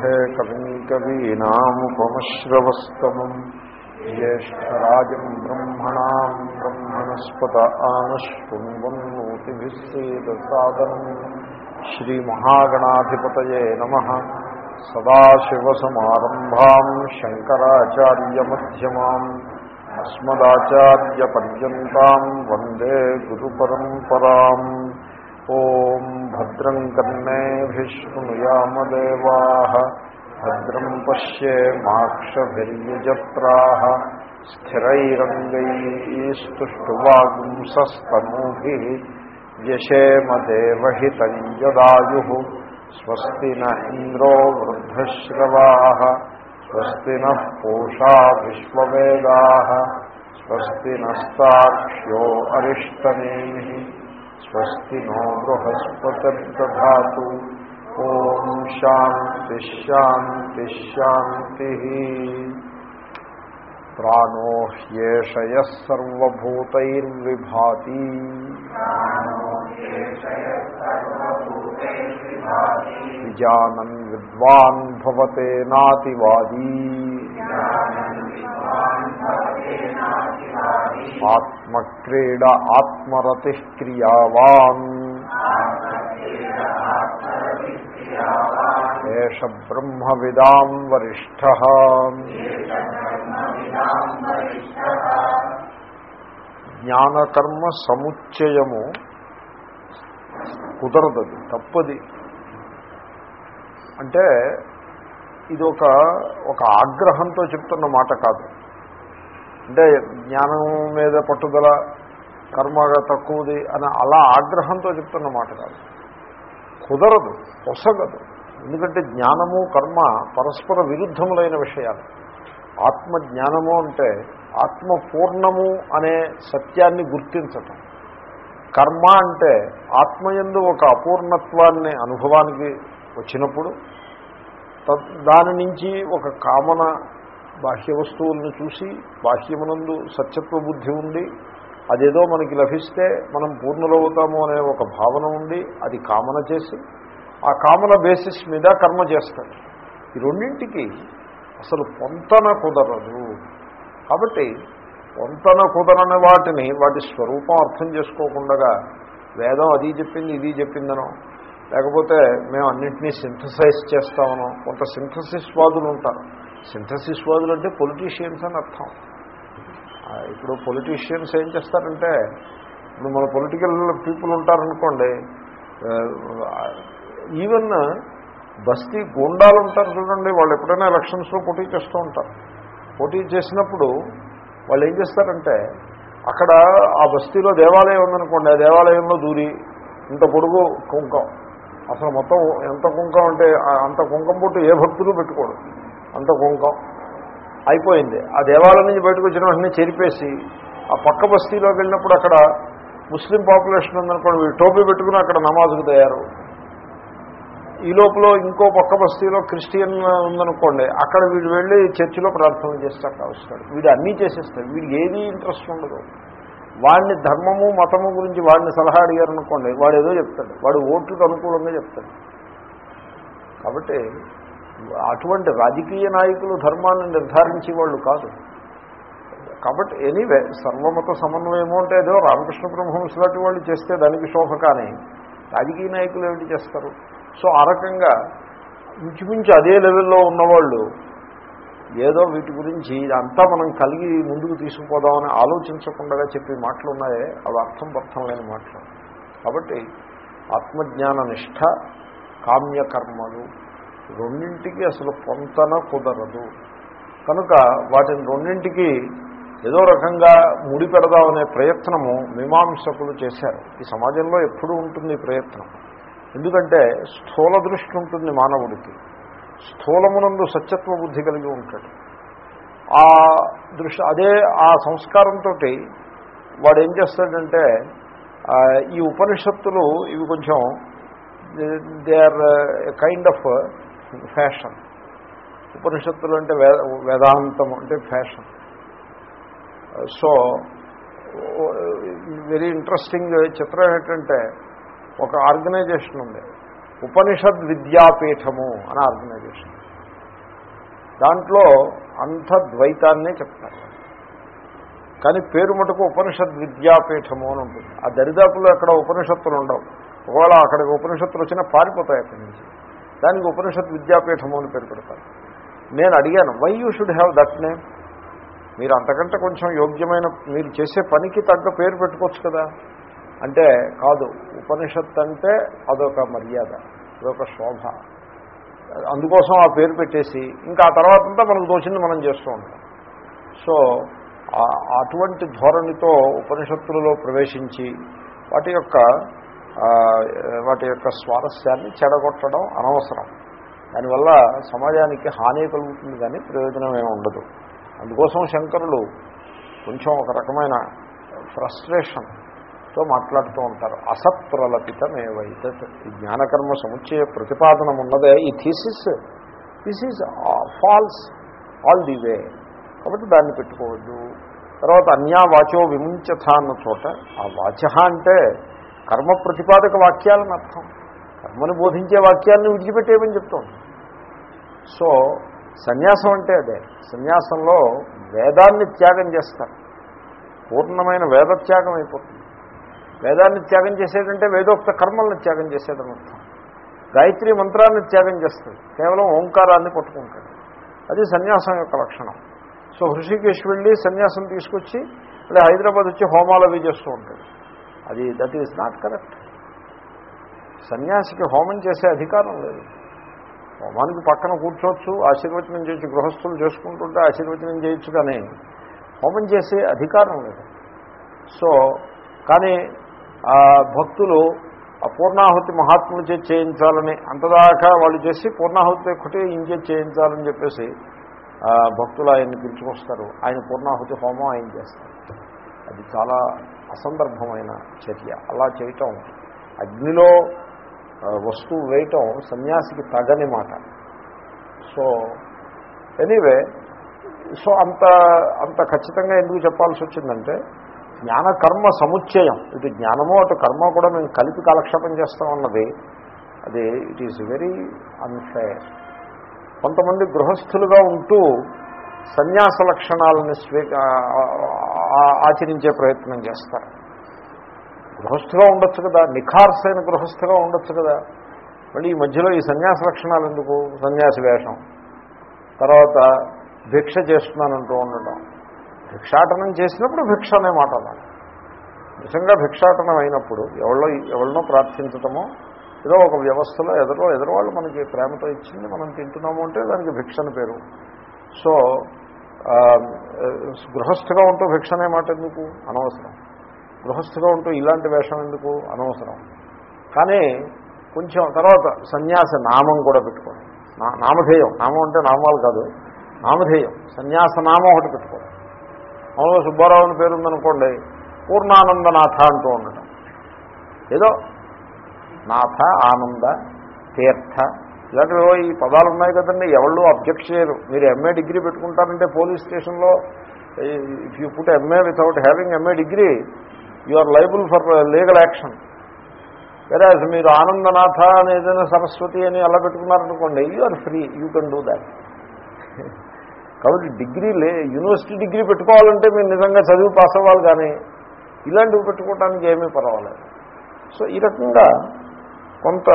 हे कविम् कवीनामुपमश्रवस्तमम् ज्येष्ठराजम् ब्रह्मणाम् ब्रह्मणस्पत आनश्वन्वन्नोतिभिः सेदसादनम् श्रीमहागणाधिपतये नमः सदाशिवसमारम्भाम् शङ्कराचार्यमध्यमाम् अस्मदाचार्यपर्यन्ताम् वन्दे गुरुपरम्पराम् ॐ भद्रम् कर्णेभिः शृणुयामदेवाः भद्रम् पश्येमाक्षभिर्यजत्राः स्थिरैरङ्गैस्तुष्टुवागुंसस्तनूभिः यशेमदेवहितम् यदायुः स्वस्ति न इन्द्रो वृद्धश्रवाः स्वस्ति नः पूषा विश्ववेदाः स्वस्ति नस्ताक्ष्यो अरिष्टनेमिः స్వస్తి నో బృహస్పతిర్దా ఓం శాంతి శాంతి శాంతి ప్రాణో హ్యేషయ సర్వూతైర్విభాతి విజానన్ విద్వాన్ నాతివాదీ ఆత్మక్రీడ ఆత్మరతి క్రియావాన్ ఏష బ్రహ్మవిదాం వరిష్ట జ్ఞానకర్మ సముచ్చయము కుదరదది తప్పది అంటే ఇది ఒక ఒక ఆగ్రహంతో చెప్తున్న మాట కాదు. అంటే జ్ఞానం మీద పట్టుదల కర్మగా తక్కువది అని అలా ఆగ్రహంతో చెప్తున్న మాట కాదు. కుదరదు పొసగదు. ఎందుకంటే జ్ఞానము కర్మ పరస్పర విరుద్ధములైన విషయాలు. ఆత్మ జ్ఞానము అంటే ఆత్మ పూర్ణము అనే సత్యాన్ని గుర్తించటం. కర్మ అంటే ఆత్మయందు ఒక అపూర్ణత్వాన్ని అనుభవానికి వచ్చినప్పుడు దాని నుంచి ఒక కామన బాహ్య వస్తువులను చూసి బాహ్యమునందు సత్యత్వ బుద్ధి ఉండి అదేదో మనకి లభిస్తే మనం పూర్ణులవుతాము అనే ఒక భావన ఉండి అది కామన చేసి ఆ కామన బేసిస్ మీద కర్మ చేస్తాడు. ఈ రెండింటికి అసలు పొంతన కుదరదు. కాబట్టి పొంతన కుదరని వాటిని వాటి స్వరూపం అర్థం చేసుకోకుండా వేదం అది చెప్పింది ఇది చెప్పిందనో లేకపోతే మేము అన్నింటినీ సింథసైజ్ చేస్తామనో. కొంత సింథసిస్ వాదులు ఉంటారు. సింథసిస్ వాదులు అంటే పొలిటీషియన్స్ అని అర్థం. ఇప్పుడు పొలిటీషియన్స్ ఏం చేస్తారంటే ఇప్పుడు మన పొలిటికల్ పీపుల్ ఉంటారనుకోండి ఈవెన్ బస్తీ గూండాలు ఉంటారు చూడండి వాళ్ళు ఎప్పుడైనా ఎలక్షన్స్లో పోటీ చేస్తూ ఉంటారు. పోటీ చేసినప్పుడు వాళ్ళు ఏం చేస్తారంటే అక్కడ ఆ బస్తీలో దేవాలయం ఉందనుకోండి ఆ దేవాలయంలో దూరి ఇంత పొడుగు కుంకం అసలు మొత్తం ఎంత కుంకం అంటే అంత కుంకం పుట్టు ఏ భక్తులు పెట్టుకోడు. అంత కుంకం. అయిపోయింది. ఆ దేవాలయం నుంచి బయటకు వచ్చిన వెంటనే చెరిపేసి ఆ పక్క బస్తీలోకి వెళ్ళినప్పుడు అక్కడ ముస్లిం పాపులేషన్ ఉందనుకోండి వీళ్ళు టోపీ పెట్టుకుని అక్కడ నమాజుకు తయారు. ఈ లోపల ఇంకో పక్క బస్తీలో క్రిస్టియన్ ఉందనుకోండి అక్కడ వీడు వెళ్ళి చర్చిలో ప్రార్థన చేస్తాడు వస్తాడు వీడు అన్నీ చేసేస్తాడు. వీడికి ఏది ఇంట్రెస్ట్ ఉండదు. వాడిని ధర్మము మతము గురించి వాడిని సలహా అడిగారు అనుకోండి వాడు ఏదో చెప్తాడు. వాడు ఓట్లకు అనుకూలంగా చెప్తాడు. కాబట్టి అటువంటి రాజకీయ నాయకులు ధర్మాన్ని నిర్ధారించే వాళ్ళు కాదు. కాబట్టి ఎనీవే సర్వమత సమన్వయము అంటే ఏదో రామకృష్ణ బ్రహ్మహంస లాంటి వాళ్ళు చేస్తే దానికి శోభ కానీ రాజకీయ నాయకులు ఏమిటి చేస్తారు? సో ఆ రకంగా ఇంచుమించు అదే లెవెల్లో ఉన్నవాళ్ళు ఏదో వీటి గురించి ఇదంతా మనం కలిగి ముందుకు తీసుకుపోదామని ఆలోచించకుండా చెప్పే మాటలు ఉన్నాయే అవి అర్థం అర్థం లేని మాటలు. కాబట్టి ఆత్మజ్ఞాన నిష్ట కామ్యకర్మలు రెండింటికి అసలు పొంతన కుదరదు. కనుక వాటిని రెండింటికి ఏదో రకంగా ముడిపెడదామనే ప్రయత్నము మీమాంసకులు చేశారు. ఈ సమాజంలో ఎప్పుడూ ఉంటుంది ఈ ప్రయత్నం. ఎందుకంటే స్థూల దృష్టి ఉంటుంది మానవుడికి. స్థూలమునందు సత్యత్వ బుద్ధి కలిగి ఉంటాడు. ఆ దృష్టి అదే ఆ సంస్కారంతో వాడు ఏం చేస్తాడంటే ఈ ఉపనిషత్తులు ఇవి కొంచెం they are kind of fashion. ఉపనిషత్తులు అంటే వేదాంతం అంటే ఫ్యాషన్. సో వెరీ ఇంట్రెస్టింగ్ చిత్రం ఏంటంటే ఒక ఆర్గనైజేషన్ ఉంది. ఉపనిషద్ విద్యాపీఠము అని ఆర్గనైజేషన్. దాంట్లో అంత ద్వైతాన్నే చెప్తారు. కానీ పేరు మటుకు ఉపనిషద్ విద్యాపీఠము అని ఉంటుంది. ఆ దరిదాపులో అక్కడ ఉపనిషత్తులు ఉండవు. ఒకవేళ అక్కడికి ఉపనిషత్తులు వచ్చినా పారిపోతాయి అక్కడి నుంచి. దానికి ఉపనిషత్ విద్యాపీఠము అని పేరు పెడతారు. నేను అడిగాను why you should have that name మీరు అంతకంటే కొంచెం యోగ్యమైన మీరు చేసే పనికి తగ్గ పేరు పెట్టుకోవచ్చు కదా. అంటే కాదు ఉపనిషత్ అంటే అదొక మర్యాద అదొక శోభ. అందుకోసం ఆ పేరు పెట్టేసి ఇంకా ఆ తర్వాత అంతా మనకు తోచింది మనం చేస్తూ ఉంటాం. సో అటువంటి ధోరణితో ఉపనిషత్తులలో ప్రవేశించి వాటి యొక్క వాటి యొక్క స్వారస్యాన్ని చెడగొట్టడం అనవసరం. దానివల్ల సమాజానికి హాని కలుగుతుంది కానీ ప్రయోజనం ఏమి ఉండదు. అందుకోసం శంకరులు కొంచెం ఒక రకమైన ఫ్రస్ట్రేషన్తో మాట్లాడుతూ ఉంటారు. అసత్ప్రలపితమేవైతే ఈ జ్ఞానకర్మ సముచ్చయ ప్రతిపాదనం ఉన్నదే ఈ thesis this is false all the way. కాబట్టి దాన్ని పెట్టుకోవద్దు. తర్వాత అన్యా వాచో విముంచథ అన్న చోట ఆ వాచ అంటే కర్మ ప్రతిపాదక వాక్యాలని అర్థం. కర్మను బోధించే వాక్యాలను విడిచిపెట్టేయమని చెప్తాం సో సన్యాసం అంటే అదే. సన్యాసంలో వేదాన్ని త్యాగం చేస్తారు. పూర్ణమైన వేదత్యాగం అయిపోతుంది. వేదాన్ని త్యాగం చేసేటంటే వేదోక్త కర్మల్ని త్యాగం చేసేదని అర్థం. గాయత్రి మంత్రాన్ని త్యాగం చేస్తుంది. కేవలం ఓంకారాన్ని పట్టుకుంటాడు అది సన్యాసం యొక్క లక్షణం. సో హృషికేశ్ వెళ్ళి సన్యాసం తీసుకొచ్చి మళ్ళీ హైదరాబాద్ వచ్చి హోమాలు అవి చేస్తూ ఉంటాడు. అది దట్ ఈజ్ నాట్ కరెక్ట్ సన్యాసికి హోమం చేసే అధికారం లేదు. హోమానికి పక్కన కూర్చోవచ్చు ఆశీర్వచనం చేయొచ్చు గృహస్థులు చేసుకుంటుంటే ఆశీర్వచనం చేయొచ్చు కానీ హోమం చేసే అధికారం లేదు. సో కానీ భక్తులు పూర్ణాహుతి మహాత్ములు చేసి చేయించాలని అంతదాకా వాళ్ళు చేసి పూర్ణాహుతి ఒకటి ఇంజెక్ట్ చేయించాలని చెప్పేసి భక్తులు ఆయన్ని పిలుచుకొస్తారు. ఆయన పూర్ణాహుతి హోమం ఆయన చేస్తారు. అది చాలా అసందర్భమైన చర్య. అలా చేయటం అగ్నిలో వస్తువు వేయటం సన్యాసికి తగని మాట. సో ఎనీవే సో అంత అంత ఖచ్చితంగా ఎందుకు చెప్పాల్సి వచ్చిందంటే జ్ఞానకర్మ సముచ్చయం. ఇటు జ్ఞానము అటు కర్మ కూడా మేము కలిపి కాలక్షేపం చేస్తాం అన్నది అది ఇట్ ఈస్ వెరీ అన్ఫేర్ కొంతమంది గృహస్థులుగా ఉంటూ సన్యాస లక్షణాలను స్వీ ఆచరించే ప్రయత్నం చేస్తారు. గృహస్థుగా ఉండొచ్చు కదా నిఖార్సైన గృహస్థుగా ఉండొచ్చు కదా. మళ్ళీ ఈ మధ్యలో ఈ సన్యాస లక్షణాలు ఎందుకు? సన్యాసి వేషం. తర్వాత భిక్ష చేస్తున్నానంటూ ఉండటం. భిక్షాటనం చేసినప్పుడు భిక్ష అనే మాట అనాలి. నిజంగా భిక్షాటనం అయినప్పుడు ఎవరిలో ఎవరినో ప్రార్థించటమో ఏదో ఒక వ్యవస్థలో ఎదరో ఎదరవాళ్ళు మనకి ప్రేమతో ఇచ్చింది మనం తింటున్నాము అంటే దానికి భిక్ష పేరు. సో గృహస్థగా ఉంటూ భిక్ష అనే మాట ఎందుకు? అనవసరం. గృహస్థగా ఉంటూ ఇలాంటి వేషం ఎందుకు? అనవసరం. కానీ కొంచెం తర్వాత సన్యాస నామం కూడా పెట్టుకోండి నా నామధేయం. నామం అంటే నామాలు కాదు. నామధేయం. సన్యాస నామం ఒకటి పెట్టుకోండి మామూలుగా సుబ్బారావు అని పేరు ఉందనుకోండి పూర్ణానందనాథ అంటూ ఉండటం. ఏదో నాథ ఆనంద తీర్థ ఇలాంటివి ఈ పదాలు ఉన్నాయి కదండి ఎవళ్ళు అబ్జెక్ట్ చేయరు. మీరు ఎంఏ డిగ్రీ పెట్టుకుంటారంటే పోలీస్ స్టేషన్లో if you put MA without having MA degree you are liable for legal action వేరే మీరు ఆనందనాథ అని ఏదైనా సరస్వతి అని అలా పెట్టుకున్నారనుకోండి you are free you can do that కాబట్టి డిగ్రీ లే యూనివర్సిటీ డిగ్రీ పెట్టుకోవాలంటే మీరు నిజంగా చదివి పాస్ అవ్వాలి కానీ ఇలాంటివి పెట్టుకోవడానికి ఏమీ పర్వాలేదు. సో ఈ రకంగా కొంత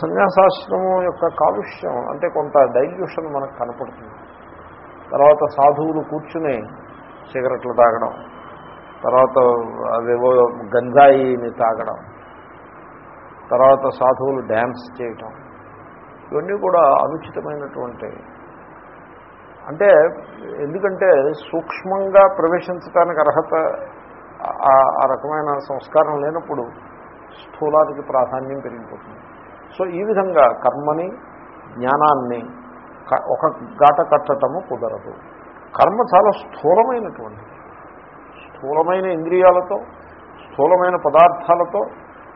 సన్యాసాశ్రమం యొక్క కాలుష్యం అంటే కొంత డైల్యూషన్ మనకు కనపడుతుంది. తర్వాత సాధువులు కూర్చుని సిగరెట్లు తాగడం తర్వాత అవేవో గంజాయిని తాగడం తర్వాత సాధువులు డ్యాన్స్ చేయటం ఇవన్నీ కూడా అనుచితమైనటువంటి అంటే ఎందుకంటే సూక్ష్మంగా ప్రవేశించడానికి అర్హత ఆ- రకమైన సంస్కారం లేనప్పుడు స్థూలానికి ప్రాధాన్యం పెరిగిపోతుంది. సో ఈ విధంగా కర్మని జ్ఞానాన్ని ఒక గాట కట్టటము కుదరదు. కర్మ చాలా స్థూలమైనటువంటి స్థూలమైన ఇంద్రియాలతో స్థూలమైన పదార్థాలతో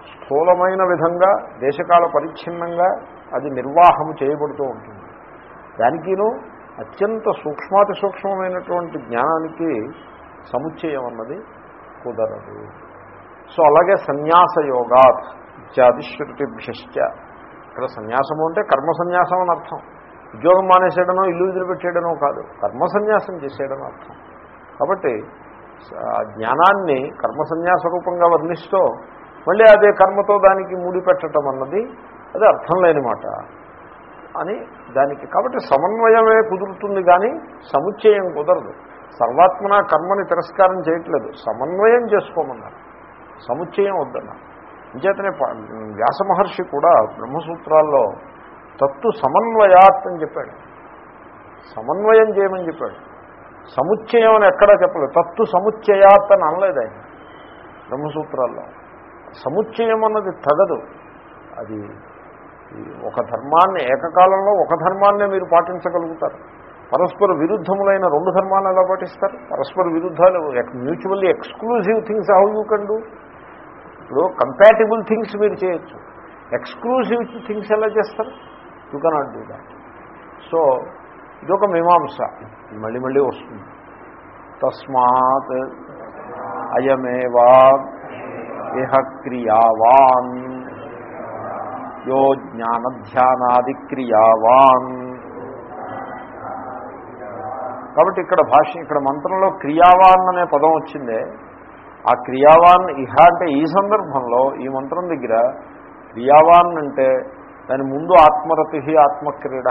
స్థూలమైన విధంగా దేశకాల పరిచ్ఛిన్నంగా అది నిర్వాహము చేయబడుతూ ఉంటుంది. దానికిను అత్యంత సూక్ష్మాతి సూక్ష్మమైనటువంటి జ్ఞానానికి సముచ్చయం అన్నది కుదరదు. సో అలాగే సన్యాస యోగాత్ ఇత్యాది శృతిభ్యశ్చ. ఇక్కడ సన్యాసము అంటే కర్మ సన్యాసం అని అర్థం. ఉద్యోగం మానేసేయడనో ఇల్లు వదిలిపెట్టేయడనో కాదు. కర్మ సన్యాసం చేసేయడం అర్థం. కాబట్టి ఆ జ్ఞానాన్ని కర్మ సన్యాస రూపంగా వర్ణిస్తూ మళ్ళీ అదే కర్మతో దానికి ముడిపెట్టడం అన్నది అది అర్థం లేని మాట. అని దానికి కాబట్టి సమన్వయమే కుదురుతుంది కానీ సముచ్చయం కుదరదు. సర్వాత్మన కర్మని తిరస్కారం చేయట్లేదు. సమన్వయం చేసుకోమన్నారు. సముచ్చయం వద్దన్నారు. అంచేతనే ప- వ్యాస మహర్షి కూడా బ్రహ్మసూత్రాల్లో తత్తు సమన్వయాత్ అని చెప్పాడు. సమన్వయం చేయమని చెప్పాడు. సముచ్చయం అని ఎక్కడా చెప్పలేదు. తత్తు సముచ్చయాత్ అని అనలేదు ఆయన బ్రహ్మసూత్రాల్లో. సముచ్చయం అన్నది తగదు. అది ఒక ధర్మాన్ని ఏకకాలంలో ఒక ధర్మాన్నే మీరు పాటించగలుగుతారు. పరస్పర విరుద్ధములైన రెండు ధర్మాలను ఎలా పాటిస్తారు? పరస్పర విరుద్ధాలు mutually exclusive things how you can do ఇప్పుడు కంపాటిబుల్ థింగ్స్ మీరు చేయొచ్చు. ఎక్స్క్లూజివ్ థింగ్స్ ఎలా చేస్తారు? You cannot do that so ఇదొక మీమాంస. మళ్ళీ మళ్ళీ వస్తుంది. తస్మాత్ అయమేవా ఇహ క్రియావాన్ యో జ్ఞానధ్యానాది క్రియావాన్ కాబట్టి ఇక్కడ భాష ఇక్కడ మంత్రంలో క్రియావాన్ అనే పదం వచ్చిందే. ఆ క్రియావాన్ ఇహ అంటే ఈ సందర్భంలో ఈ మంత్రం దగ్గర క్రియావాన్ అంటే దాని ముందు ఆత్మరతి ఆత్మక్రీడ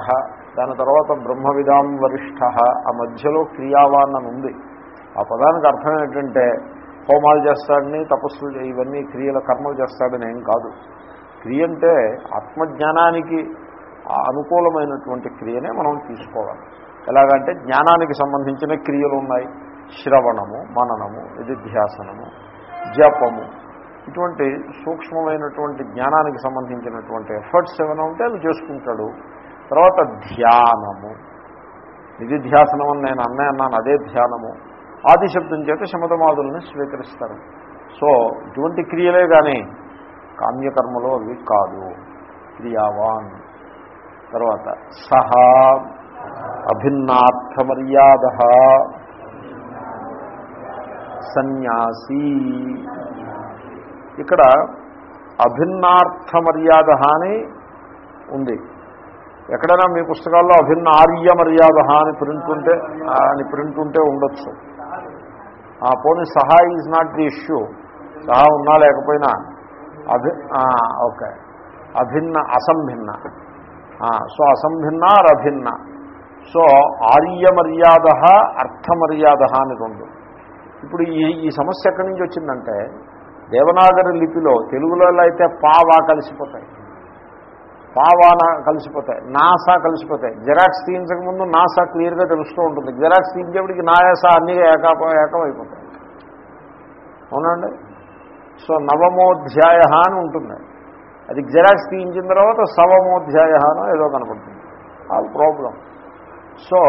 దాని తర్వాత బ్రహ్మవిదాం వరిష్ఠ ఆ మధ్యలో క్రియావాన్ అని ఉంది. ఆ పదానికి అర్థం ఏంటంటే హోమాలు చేస్తాడని తపస్సులు ఇవన్నీ క్రియల కర్మలు చేస్తాడని ఏం కాదు. క్రియ అంటే ఆత్మజ్ఞానానికి అనుకూలమైనటువంటి క్రియనే మనం తీసుకోవాలి. ఎలాగంటే జ్ఞానానికి సంబంధించిన క్రియలు ఉన్నాయి. శ్రవణము మననము నిధిధ్యాసనము జపము. ఇటువంటి సూక్ష్మమైనటువంటి జ్ఞానానికి సంబంధించినటువంటి ఎఫర్ట్స్ ఏమైనా ఉంటే అవి చేసుకుంటాడు. తర్వాత ధ్యానము. నిధిధ్యాసనం అని నేను అన్నే అన్నాను అదే ధ్యానము. ఆది శబ్దం చేత శమతమాదుల్ని స్వీకరిస్తారు. సో ఇటువంటి క్రియలే కానీ కామ్యకర్మలో అవి కాదు. క్రియావాన్. తర్వాత సహా అభిన్నార్థమర్యాద సన్యాసీ. ఇక్కడ అభిన్నార్థ మర్యాద అని ఉంది. ఎక్కడైనా మీ పుస్తకాల్లో అభిన్న ఆర్య మర్యాద అని ప్రింట్ ఉంటే అని ప్రింట్ ఉంటే ఉండొచ్చు. ఆ పోనీ సహా ఈజ్ నాట్ ది ఇష్యూ. సహా ఉన్నా లేకపోయినా అభి ఓకే. అభిన్న అసంభిన్న. సో అసంభిన్న అభిన్న. సో ఆర్య మర్యాద అర్థమర్యాద అని రెండు. ఇప్పుడు ఈ ఈ సమస్య ఎక్కడి నుంచి వచ్చిందంటే దేవనాగరి లిపిలో తెలుగులో అయితే పావా కలిసిపోతాయి. పావాన కలిసిపోతాయి. నాసా కలిసిపోతాయి. జెరాక్స్ తీయించక ముందు నాసా క్లియర్గా తెలుస్తూ ఉంటుంది. జెరాక్స్ తీయించేప్పటికి నాయాసా అన్నీ ఏకా ఏకం అయిపోతాయి అవునండి సో నవమోధ్యాయ అని ఉంటుంది. అది జిరాక్స్ తీయించిన తర్వాత సవమోధ్యాయ అనో ఏదో కనపడుతుంది. ఆ ప్రాబ్లం. సో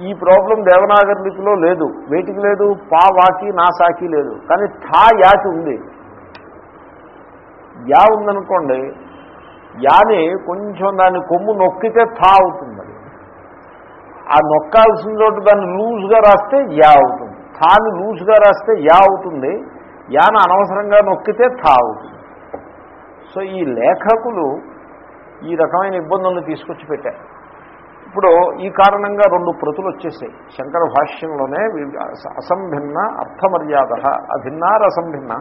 ఈ ప్రాబ్లం దేవనాగరి లిపిలో లేదు. వేటికి లేదు? పా వాకి నా సాకి లేదు. కానీ థా యాకి ఉంది. యా ఉందనుకోండి యాని కొంచెం దాన్ని కొమ్ము నొక్కితే థా అవుతుంది అది. ఆ నొక్కాల్సిన చోటు దాన్ని లూజ్గా రాస్తే యా అవుతుంది. థాని లూజ్గా రాస్తే యా అవుతుంది. యాన అనవసరంగా నొక్కితే థా అవుతుంది సో ఈ లేఖకులు ఈ రకమైన ఇబ్బందులను తీసుకొచ్చి పెట్టారు. ఇప్పుడు ఈ కారణంగా రెండు ప్రతులు వచ్చేసాయి. శంకర భాష్యంలోనే అసంభిన్న అర్థమర్యాద అభిన్నార అసంభిన్న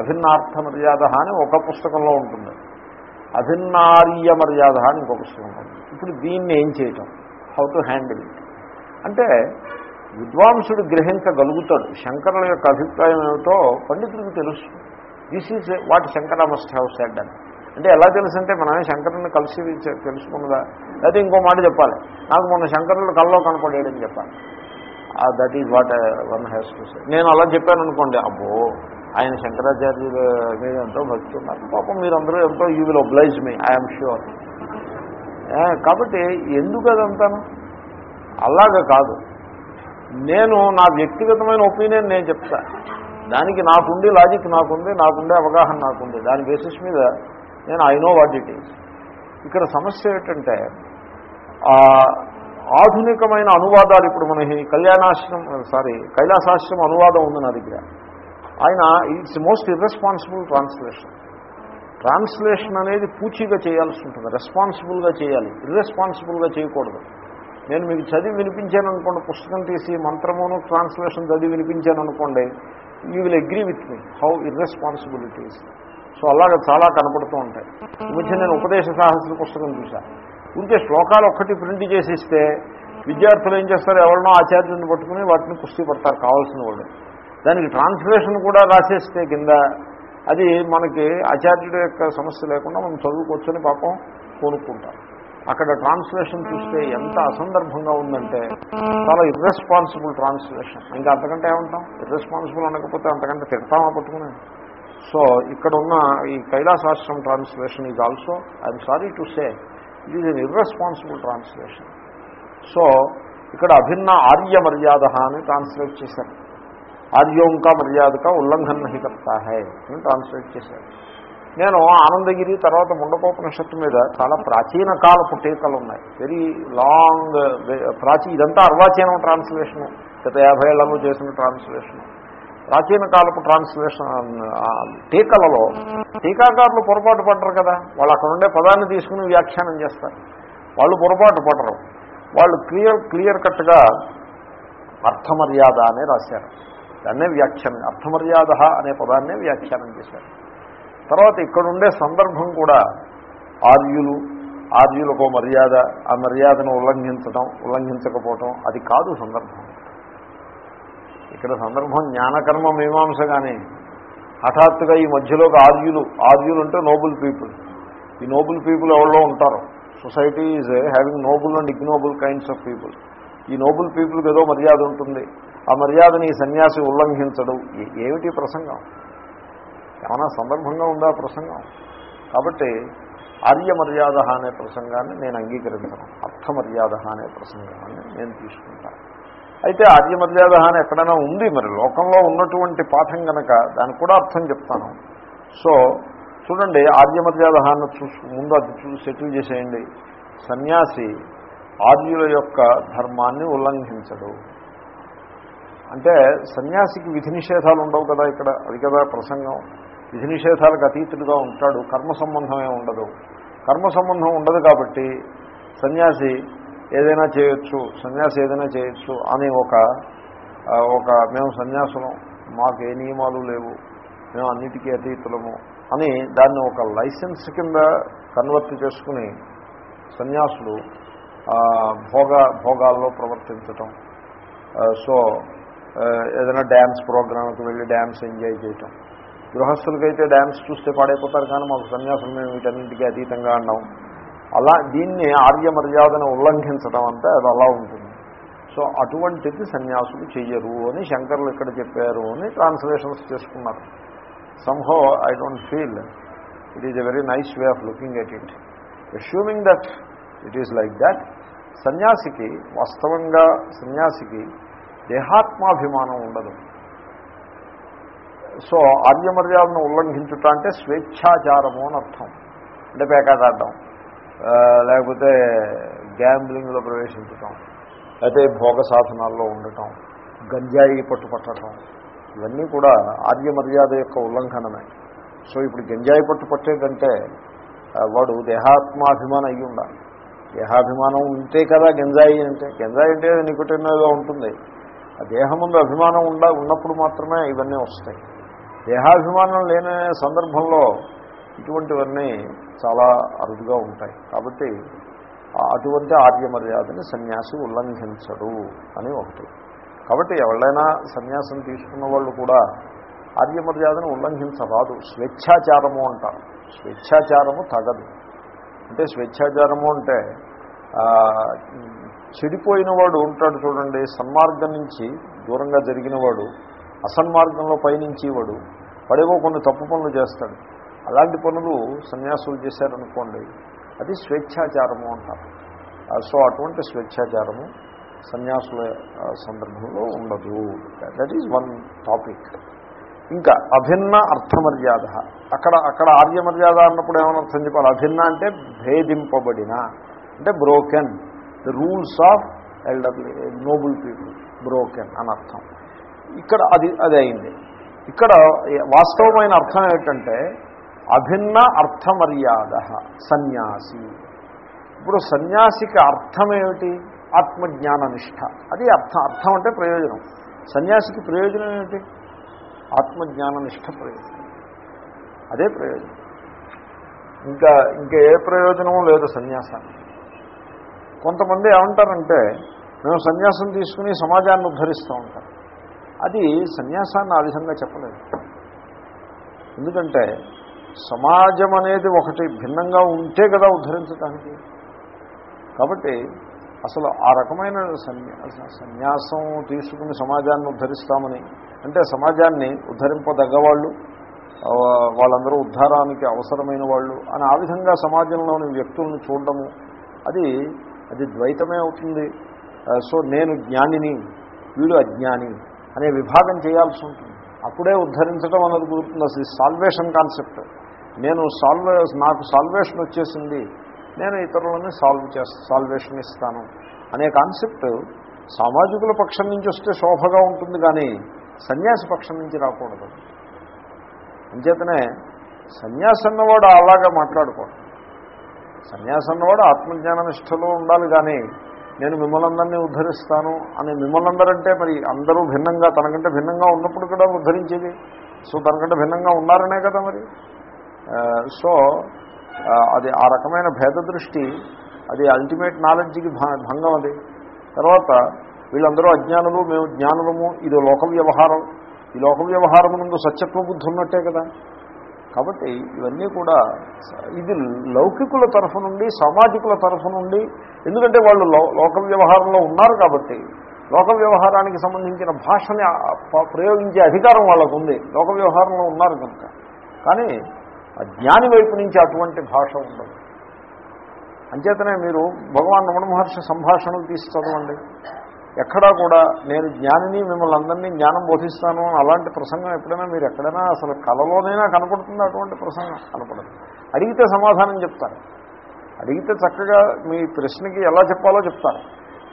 అభిన్నార్థ మర్యాద అని ఒక పుస్తకంలో ఉంటుంది. అభిన్నార్య మర్యాద అని ఇంకో పుస్తకంలో ఉంటుంది. ఇప్పుడు దీన్ని ఏం చేయటం? హౌ టు హ్యాండిల్ ఇట్ అంటే విద్వాంసుడు గ్రహించగలుగుతాడు. శంకరుల యొక్క అభిప్రాయం ఏమిటో పండితుడికి తెలుసు. This is what Shankara must have said అని. అంటే ఎలా తెలుసంటే మనమే శంకరుని కలిసి తెలుసుకున్నదా? లేకపోతే ఇంకో మాట చెప్పాలి. నాకు మొన్న శంకరులు కల్లో కనపడేయడని చెప్పాలి. That is what one has to say నేను అలా చెప్పాను అనుకోండి అబ్బో ఆయన శంకరాచార్యుల మీద ఎంతో భక్తి ఉన్నారు. పాపం మీరందరూ ఎంతో you will oblige me I'm sure కాబట్టి ఎందుకు అదంతాను? అలాగా కాదు. నేను నా వ్యక్తిగతమైన ఒపీనియన్ నేను చెప్తా. దానికి నాకుండి లాజిక్ నాకుంది నాకుండే అవగాహన నాకుంది. దాని బేసిస్ మీద నేను I know what it is ఇక్కడ సమస్య ఏంటంటే ఆధునికమైన అనువాదాలు ఇప్పుడు మన ఈ కళ్యాణాశ్రమం సారీ కైలాసాశ్రమం అనువాదం ఉంది నా దగ్గర. ఆయన it's most irresponsible translation translation అనేది పూచిగా చేయాల్సి ఉంటుంది. రెస్పాన్సిబుల్గా చేయాలి. ఇర్రెస్పాన్సిబుల్గా చేయకూడదు. నేను మీకు చదివి వినిపించాను అనుకోండి పుస్తకం తీసి మంత్రమును ట్రాన్స్లేషన్ చదివి వినిపించాను అనుకోండి you will agree with me how irresponsibilities so అలాగే చాలా కనపడుతూ ఉంటాయి. ఈ మధ్య నేను ఉపదేశ సాహస పుస్తకం చూశాను ఉంటే శ్లోకాలు ఒక్కటి ప్రింట్ చేసి ఇస్తే విద్యార్థులు ఏం చేస్తారు? ఎవరినో ఆచార్యుని పట్టుకుని వాటిని పుష్టి పడతారు కావాల్సిన వాళ్ళు. దానికి ట్రాన్స్లేషన్ కూడా రాసేస్తే కింద అది మనకి ఆచార్యుడి యొక్క సమస్య లేకుండా మనం చదువుకొచ్చని పాపం కొనుక్కుంటాం అక్కడ ట్రాన్స్లేషన్ చూస్తే ఎంత అసందర్భంగా ఉందంటే చాలా ఇర్రెస్పాన్సిబుల్ ట్రాన్స్లేషన్ ఇంకా అంతకంటే ఏమంటాం? ఇర్రెస్పాన్సిబుల్ అనకపోతే అంతకంటే తిడతామా పట్టుకుని? సో ఇక్కడ ఉన్న ఈ కైలాసాశ్రమం translation is also I'm sorry to say it is an irresponsible translation so ఇక్కడ అభిన్న ఆర్య మర్యాద అని ట్రాన్స్లేట్ చేశారు. ఆర్యోంక మర్యాదక ఉల్లంఘన హి కర్తా హై అని ట్రాన్స్లేట్ చేశారు. నేను ఆనందగిరి తర్వాత ముండకోపనిషత్తు మీద చాలా ప్రాచీన కాలపు టీకలు ఉన్నాయి. వెరీ లాంగ్ ప్రాచీ ఇదంతా అర్వాచీనం ట్రాన్స్లేషను గత యాభై ఏళ్ళలో చేసిన ట్రాన్స్లేషన్ ప్రాచీన కాలపు ట్రాన్స్లేషన్ టీకలలో టీకాకారులు పొరపాటు పడరు కదా. వాళ్ళు అక్కడ ఉండే పదాన్ని తీసుకుని వ్యాఖ్యానం చేస్తారు. వాళ్ళు పొరపాటు పడరు. వాళ్ళు క్లియర్ క్లియర్ కట్గా అర్థమర్యాద అనే రాశారు. దాన్నే వ్యాఖ్యానం అర్థమర్యాద అనే పదాన్నే వ్యాఖ్యానం చేశారు. తర్వాత ఇక్కడుండే సందర్భం కూడా ఆర్యులు ఆర్యులకు మర్యాద ఆ మర్యాదను ఉల్లంఘించడం ఉల్లంఘించకపోవటం అది కాదు సందర్భం. ఇక్కడ సందర్భం జ్ఞానకర్మ మీమాంస కానీ హఠాత్తుగా ఈ మధ్యలోకి ఆర్యులు ఆర్యులు అంటే నోబుల్ పీపుల్. ఈ నోబుల్ పీపుల్ ఎవరిలో ఉంటారు. Society is having noble and ignoble kinds of people. ఈ నోబుల్ పీపుల్కి ఏదో మర్యాద ఉంటుంది. ఆ మర్యాదని ఈ సన్యాసి ఉల్లంఘించడం. ఏమిటి ప్రసంగం? ఏమైనా సందర్భంగా ఉందా ప్రసంగం? కాబట్టి ఆర్యమర్యాద అనే ప్రసంగాన్ని నేను అంగీకరించను. అర్థమర్యాద అనే ప్రసంగాన్ని నేను తీసుకుంటాను. అయితే ఆర్యమర్యాద అని ఎక్కడైనా ఉంది మరి. లోకంలో ఉన్నటువంటి పాఠం కనుక దానికి కూడా అర్థం చెప్తాను. సో చూడండి ఆర్య మర్యాద అన్న చూసు ముందు అది చూసి సెటిల్ చేసేయండి. సన్యాసి ఆర్యుల యొక్క ధర్మాన్ని ఉల్లంఘించడు. అంటే సన్యాసికి విధి నిషేధాలు ఉండవు కదా ఇక్కడ. అది కదా ప్రసంగం. విధి నిషేధాలకు అతీతుడుగా ఉంటాడు. కర్మ సంబంధమే ఉండదు. కర్మ సంబంధం ఉండదు కాబట్టి సన్యాసి ఏదైనా చేయొచ్చు సన్యాసి ఏదైనా చేయొచ్చు అని ఒక ఒక మేము సన్యాసులం మాకు ఏ నియమాలు లేవు మేము అన్నిటికీ అతీతులము అని దాన్ని ఒక లైసెన్స్ కింద కన్వర్ట్ చేసుకుని సన్యాసులు భోగ భోగాల్లో ప్రవర్తించటం. సో ఏదైనా డ్యాన్స్ ప్రోగ్రాంకి వెళ్ళి డ్యాన్స్ ఎంజాయ్ చేయటం. గృహస్థులకైతే డ్యాన్స్ చూస్తే పాడైపోతారు కానీ మాకు సన్యాసం మేము వీటన్నింటికీ అతీతంగా అన్నాం. అలా దీన్ని ఆర్య మర్యాదను ఉల్లంఘించడం అంతా అది అలా ఉంటుంది. సో అటువంటిది సన్యాసులు చెయ్యరు అని శంకర్లు ఇక్కడ చెప్పారు అని ట్రాన్స్లేషన్స్ చేసుకున్నారు. Saaho I don't feel it is a very nice way of looking at it assuming that it is like that సన్యాసికి వాస్తవంగా సన్యాసికి దేహాత్మాభిమానం ఉండదు. సో ఆర్యమర్యాదను ఉల్లంఘించుట అంటే స్వేచ్ఛాచారము అని అర్థం. అంటే పేకాటాడడం లేకపోతే గ్యాంబ్లింగ్లో ప్రవేశించటం. అయితే భోగ సాధనాల్లో ఉండటం. గంజాయి పట్టుపట్టడం ఇవన్నీ కూడా ఆర్యమర్యాద యొక్క ఉల్లంఘనమే. సో ఇప్పుడు గంజాయి పట్టు పట్టేటంటే వాడు దేహాత్మాభిమానం అయ్యి ఉండాలి. దేహాభిమానం ఉంటే కదా గంజాయి అంటే. గంజాయి అంటే నికుటిన్నదో ఉంటుంది. ఆ దేహం ముందు అభిమానం ఉండ ఉన్నప్పుడు మాత్రమే ఇవన్నీ వస్తాయి. దేహాభిమానం లేని సందర్భంలో ఇటువంటివన్నీ చాలా అరుదుగా ఉంటాయి. కాబట్టి అటువంటి ఆర్య మర్యాదని సన్యాసి ఉల్లంఘించడు అని ఒకటి. కాబట్టి ఎవరైనా సన్యాసం తీసుకున్న వాళ్ళు కూడా ఆర్య మర్యాదను ఉల్లంఘించరాదు. స్వేచ్ఛాచారము అంటారు. స్వేచ్ఛాచారము తగదు. అంటే స్వేచ్ఛాచారము అంటే చెడిపోయిన వాడు ఉంటాడు చూడండి సన్మార్గం నుంచి దూరంగా జరిగిన వాడు అసన్మార్గంలో పయనించి వాడు వాడేవో కొన్ని తప్పు పనులు చేస్తాడు. అలాంటి పనులు సన్యాసులు చేశారనుకోండి అది స్వేచ్ఛాచారము అంటారు. సో అటువంటి స్వేచ్ఛాచారము సన్యాసుల సందర్భంలో ఉండదు. దట్ ఈజ్ వన్ టాపిక్ ఇంకా అభిన్న అర్థమర్యాద. అక్కడ అక్కడ ఆర్యమర్యాద అన్నప్పుడు ఏమైనా అర్థం చెప్పాలి? అభిన్న అంటే భేదింపబడిన అంటే broken the rules of elderly noble people broken అని అర్థం ఇక్కడ అది అది అయింది. ఇక్కడ వాస్తవమైన అర్థం ఏమిటంటే అభిన్న అర్థమర్యాద సన్యాసి. ఇప్పుడు సన్యాసికి అర్థం ఏమిటి ఆత్మజ్ఞాన నిష్ట అది అర్థం అర్థం అంటే ప్రయోజనం. సన్యాసికి ప్రయోజనం ఏమిటి? ఆత్మజ్ఞాన నిష్ట ప్రయోజనం. అదే ప్రయోజనం. ఇంకా ఇంకా ఏ ప్రయోజనము లేదు సన్యాసానికి. కొంతమంది ఏమంటారంటే మేము సన్యాసం తీసుకుని సమాజాన్ని ఉద్ధరిస్తూ ఉంటాం. అది సన్యాసాన్ని ఆ విధంగా చెప్పలేదు. ఎందుకంటే సమాజం అనేది ఒకటి భిన్నంగా ఉంటే కదా ఉద్ధరించడానికి కాబట్టి అసలు ఆ రకమైన సన్యాసం తీసుకుని సమాజాన్ని ఉద్ధరిస్తామని అంటే సమాజాన్ని ఉద్ధరింపదగ్గవాళ్ళు వాళ్ళు వాళ్ళందరూ ఉద్ధారానికి అవసరమైన వాళ్ళు అని ఆ విధంగా సమాజంలోని వ్యక్తులను చూడడము అది అది ద్వైతమే అవుతుంది. సో నేను జ్ఞానిని వీడు అజ్ఞాని అనే విభాగం చేయాల్సి ఉంటుంది. అప్పుడే ఉద్ధరించడం అన్నది కుదురుతుంది. అసలు సాల్వేషన్ కాన్సెప్ట్ నేను సాల్వే నాకు సాల్వేషన్ వచ్చేసింది. నేను ఇతరులని సాల్వ్ చేస్తా సాల్వేషన్ ఇస్తాను. అనే కాన్సెప్ట్ సామాజికుల పక్షం నుంచి వస్తే శోభగా ఉంటుంది కానీ సన్యాసి పక్షం నుంచి రాకూడదు. అంచేతనే సన్యాసి అన్నవాడు అలాగా మాట్లాడకూడదు సన్యాసి అన్నవాడు ఆత్మజ్ఞాన నిష్టలో ఉండాలి కానీ నేను మిమ్మల్ని అందరినీ ఉద్ధరిస్తాను అని మిమ్మల్ని మరి అందరూ భిన్నంగా తనకంటే భిన్నంగా ఉన్నప్పుడు కూడా ఉద్ధరించేది. సో తనకంటే భిన్నంగా ఉన్నారనే కదా మరి. సో అది ఆ రకమైన భేద దృష్టి అది అల్టిమేట్ నాలెడ్జ్కి భంగం అది. తర్వాత వీళ్ళందరూ అజ్ఞానులు మేము జ్ఞానులము ఇది లోక వ్యవహారం ఈ లోక వ్యవహారం నుండి సత్యత్వ బుద్ధి ఉన్నట్టే కదా. కాబట్టి ఇవన్నీ కూడా ఇది లౌకికుల తరఫు నుండి సామాజికుల తరఫు నుండి ఎందుకంటే వాళ్ళు లోక వ్యవహారంలో ఉన్నారు కాబట్టి లోక వ్యవహారానికి సంబంధించిన భాషని ప్రయోగించే అధికారం వాళ్ళకు ఉంది లోక వ్యవహారంలో ఉన్నారు కనుక. కానీ జ్ఞాని వైపు నుంచి అటువంటి భాష ఉండదు. అంచేతనే మీరు భగవాన్ రమణ మహర్షి సంభాషణలు తీసి చదవండి. ఎక్కడా కూడా నేను జ్ఞానిని మిమ్మల్ని అందరినీ జ్ఞానం బోధిస్తాను అని అలాంటి ప్రసంగం ఎప్పుడైనా మీరు ఎక్కడైనా అసలు కళలోనైనా కనపడుతుంది అటువంటి ప్రసంగం కనపడదు. అడిగితే సమాధానం చెప్తారు. అడిగితే చక్కగా మీ ప్రశ్నకి ఎలా చెప్పాలో చెప్తారు.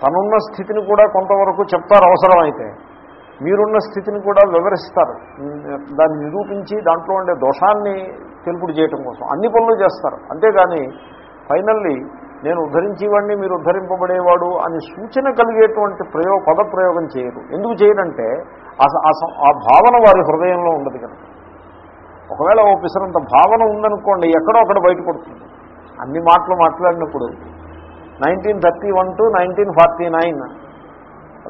తనున్న స్థితిని కూడా కొంతవరకు చెప్తారు అవసరమైతే. మీరున్న స్థితిని కూడా వివరిస్తారు. దాన్ని నిరూపించి దాంట్లో ఉండే దోషాన్ని తెలుపుడు చేయటం కోసం. అన్ని పనులు చేస్తారు. అంతేగాని ఫైనల్లీ నేను ఉద్ధరించేవాడిని మీరు ఉద్ధరింపబడేవాడు అని సూచన కలిగేటువంటి ప్రయోగ పదప్రయోగం చేయరు. ఎందుకు చేయరంటే ఆ- ఆ భావన వారి హృదయంలో ఉండదు కనుక ఒకవేళ ఓ పిసరంత భావన ఉందనుకోండి ఎక్కడో అక్కడ బయటపడుతుంది అన్ని మాటలు మాట్లాడినప్పుడు nineteen thirty one to nineteen forty nine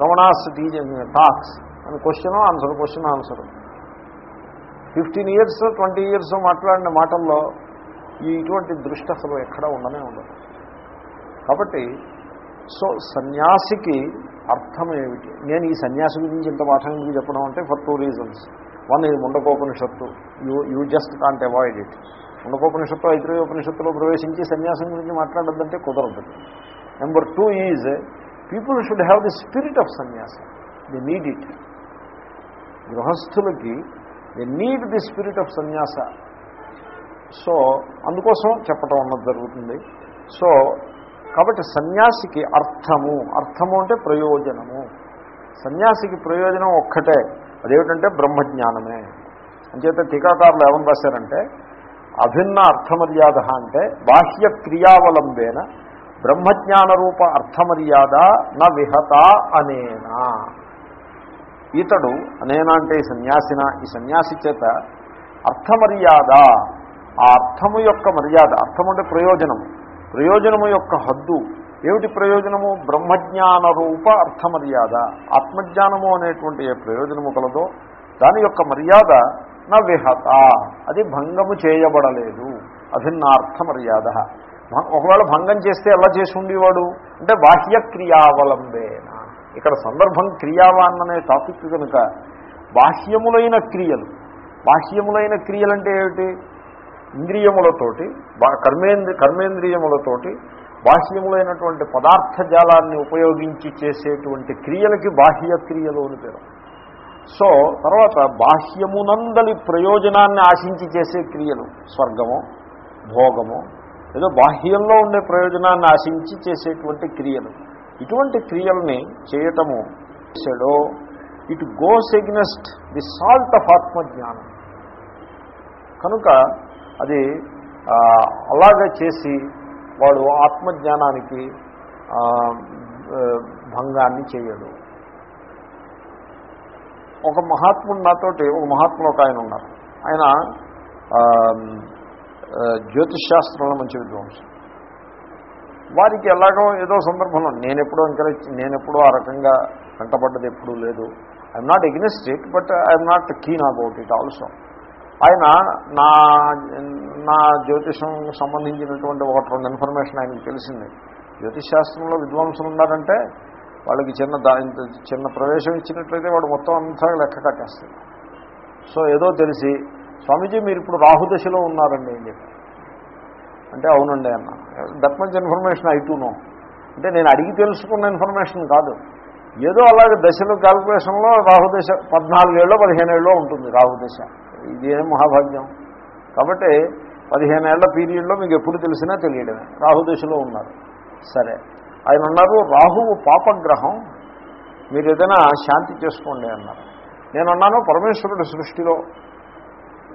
Ramana's teaching talks అని question answer question answer. Fifteen years twenty years మాట్లాడిన మాటల్లో ఈ ఇటువంటి దృష్టి అసలు ఎక్కడ ఉండనే ఉండదు కాబట్టి సో సన్యాసికి అర్థం ఏమిటి? నేను ఈ సన్యాసి గురించి ఇంత పాఠం ఎందుకు చెప్పడం అంటే ఫర్ టూ రీజన్స్ వన్ ఇది Mundakopanishad. You you just can't avoid it Mundakopanishad Aitareya ఉపనిషత్తులో ప్రవేశించి సన్యాసం గురించి మాట్లాడద్దంటే కుదరదు. Number two is people should have the spirit of sannyasa the need it గృహస్థులకి the need the spirit of sannyasa so అందుకోసం చెప్పటం అన్నది జరుగుతుంది. సో కాబట్టి సన్యాసికి అర్థము. అర్థము అంటే ప్రయోజనము. సన్యాసికి ప్రయోజనం ఒక్కటే. అదేమిటంటే బ్రహ్మజ్ఞానమే. అంచేత టీకాకారులు ఏమని రాశారంటే అభిన్న అర్థమర్యాద అంటే బాహ్య క్రియావలంబేన బ్రహ్మజ్ఞాన రూప అర్థమర్యాద న విహత అనేనా. ఇతడు అనేనా అంటే ఈ సన్యాసిన ఈ సన్యాసి చేత అర్థమర్యాద ఆ అర్థము యొక్క మర్యాద అర్థం అంటే ప్రయోజనం. ప్రయోజనము యొక్క హద్దు. ఏమిటి ప్రయోజనము? బ్రహ్మజ్ఞాన రూప అర్థమర్యాద. ఆత్మజ్ఞానము అనేటువంటి ఏ ప్రయోజనము కలదో దాని యొక్క మర్యాద నా విహత. అది భంగము చేయబడలేదు. అభిన్నార్థ మర్యాద భ- ఒకవేళ భంగం చేస్తే ఎలా చేసి ఉండేవాడు అంటే బాహ్య క్రియావలంబేన. ఇక్కడ సందర్భం క్రియావాన్ననే టాపిక్ కనుక బాహ్యములైన క్రియలు. బాహ్యములైన క్రియలంటే ఏమిటి? ఇంద్రియములతోటి బా- కర్మేంద్రి కర్మేంద్రియములతోటి బాహ్యములైనటువంటి పదార్థ జాలాన్ని ఉపయోగించి చేసేటువంటి క్రియలకి బాహ్య క్రియలు అని పేరు. సో తర్వాత బాహ్యమునందలి ప్రయోజనాన్ని ఆశించి చేసే క్రియలు స్వర్గము భోగము ఏదో బాహ్యంలో ఉండే ప్రయోజనాన్ని ఆశించి చేసేటువంటి క్రియలు. ఇటువంటి క్రియల్ని చేయటము చేసాడో it goes against the salt of ఆత్మజ్ఞానం. కనుక అది అలాగే చేసి వాడు ఆత్మజ్ఞానానికి భంగాన్ని చేయడు. ఒక మహాత్ముడు నాతోటి ఒక మహాత్ములు ఒక ఆయన ఉన్నారు. ఆయన జ్యోతిష్ శాస్త్రంలో మంచి విద్వాంసం వారికి ఎలాగో ఏదో సందర్భంలో నేను ఎప్పుడూ ఎంకరేజ్ నేను ఎప్పుడూ ఆ రకంగా వెంటపడ్డది ఎప్పుడూ లేదు. I'm not agnostic but I'm not keen about it also ఆయన నా నా జ్యోతిషం సంబంధించినటువంటి ఒకటి రెండు ఇన్ఫర్మేషన్ ఆయనకు తెలిసింది. జ్యోతిష్ శాస్త్రంలో విద్వాంసులు ఉన్నారంటే వాళ్ళకి చిన్న చిన్న ప్రవేశం ఇచ్చినట్లయితే వాడు మొత్తం అంతా లెక్క కట్టేస్తాడు సో ఏదో తెలిసి స్వామీజీ మీరు ఇప్పుడు రాహుదశలో ఉన్నారండి అని చెప్పి అంటే అవునండి అన్న. That much information I know అంటే నేను అడిగి తెలుసుకున్న ఇన్ఫర్మేషన్ కాదు. ఏదో అలాగే దశలు క్యాల్కులేషన్లో రాహుదశ పదిహేను ఏళ్ళలో ఉంటుంది రాహుదశ ఇది ఏం మహాభాగ్యం. కాబట్టి పదిహేనేళ్ళ పీరియడ్లో మీకు ఎప్పుడు తెలిసినా తెలియడమే. రాహుదశలో ఉన్నారు. సరే. ఆయన అన్నారు రాహువు పాపగ్రహం. మీరు ఏదైనా శాంతి చేసుకోండి అన్నారు. నేను అన్నాను పరమేశ్వరుడి సృష్టిలో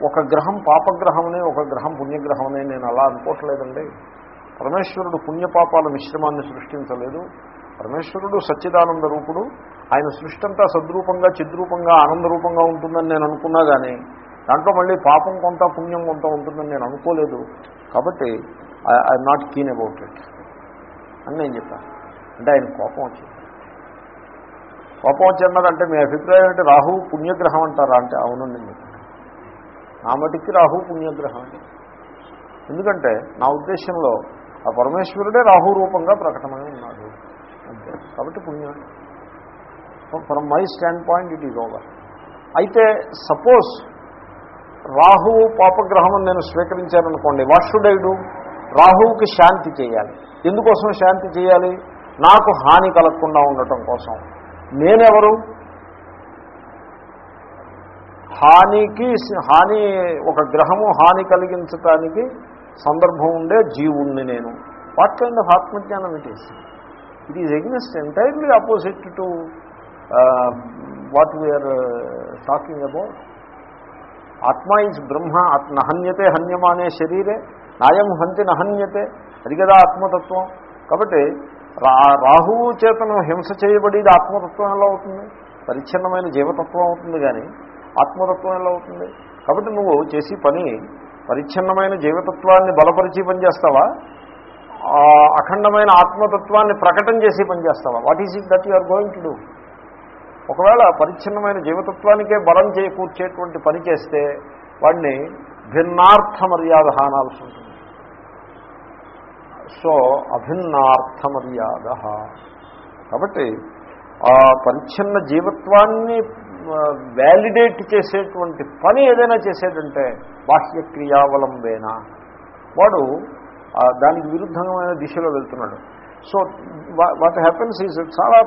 ఒక గ్రహం పాపగ్రహమని ఒక గ్రహం పుణ్యగ్రహమని నేను అలా అనుకోవట్లేదండి. పరమేశ్వరుడు పుణ్యపాపాల మిశ్రమాన్ని సృష్టించలేదు. పరమేశ్వరుడు సచ్చిదానంద రూపుడు. ఆయన సృష్టి అంతా సద్రూపంగా చిద్రూపంగా ఆనందరూపంగా ఉంటుందని నేను అనుకున్నా కానీ దాంట్లో మళ్ళీ పాపం కొంత పుణ్యం కొంత ఉంటుందని నేను అనుకోలేదు. కాబట్టి I'm not keen about it అని నేను చెప్పాను. అంటే ఆయన కోపం వచ్చింది. కోపం వచ్చిందంటే మీ అభిప్రాయం ఏంటి? రాహు పుణ్యగ్రహం అంటారా? అంటే అవునండి నేను చెప్పాను. నా మటుకి రాహు పుణ్యగ్రహం ఎందుకంటే నా ఉద్దేశంలో ఆ పరమేశ్వరుడే రాహు రూపంగా ప్రకటమై ఉన్నాడు. అంతే. కాబట్టి పుణ్యం. From my standpoint it is over అయితే సపోజ్ రాహువు పాపగ్రహం అని నేను స్వీకరించాననుకోండి వాట్ షుడ్ ఐ డూ రాహువుకి శాంతి చేయాలి. ఎందుకోసం శాంతి చేయాలి? నాకు హాని కలగకుండా ఉండటం కోసం. నేనెవరు? హానికి హాని ఒక గ్రహము హాని కలిగించటానికి సందర్భం ఉండే జీవుణ్ణి నేను. వాట్ కైండ్ ఆఫ్ ఆత్మజ్ఞానం it is it is against entirely opposite to what we are talking about atma is Brahma atma నహన్యతే హన్యమానే శరీరే నాయం హంతి నహన్యతే. అది కదా ఆత్మతత్వం. కాబట్టి రా రాహువు చేతను హింస చేయబడేది ఆత్మతత్వం ఎలా అవుతుంది? పరిచ్ఛిన్నమైన జీవతత్వం అవుతుంది కానీ ఆత్మతత్వం ఎలా అవుతుంది? కాబట్టి నువ్వు చేసి పని పరిచ్ఛిన్నమైన జీవతత్వాన్ని బలపరిచి పనిచేస్తావా అఖండమైన ఆత్మతత్వాన్ని ప్రకటన చేసి పనిచేస్తావా what is it that you are going to do ఒకవేళ పరిచ్ఛిన్నమైన జీవతత్వానికే బలం చేకూర్చేటువంటి పని చేస్తే వాడిని భిన్నార్థ మర్యాద అనాల్సి ఉంటుంది సో అభిన్నార్థ మర్యాద కాబట్టి ఆ పరిచ్ఛిన్న జీవత్వాన్ని వ్యాలిడేట్ చేసేటువంటి పని ఏదైనా చేసేటంటే బాహ్యక్రియావలంబేనా వాడు దానికి విరుద్ధమైన దిశలో వెళ్తున్నాడు. సో వాట్ హ్యాపెన్స్ ఈజ్ చాలా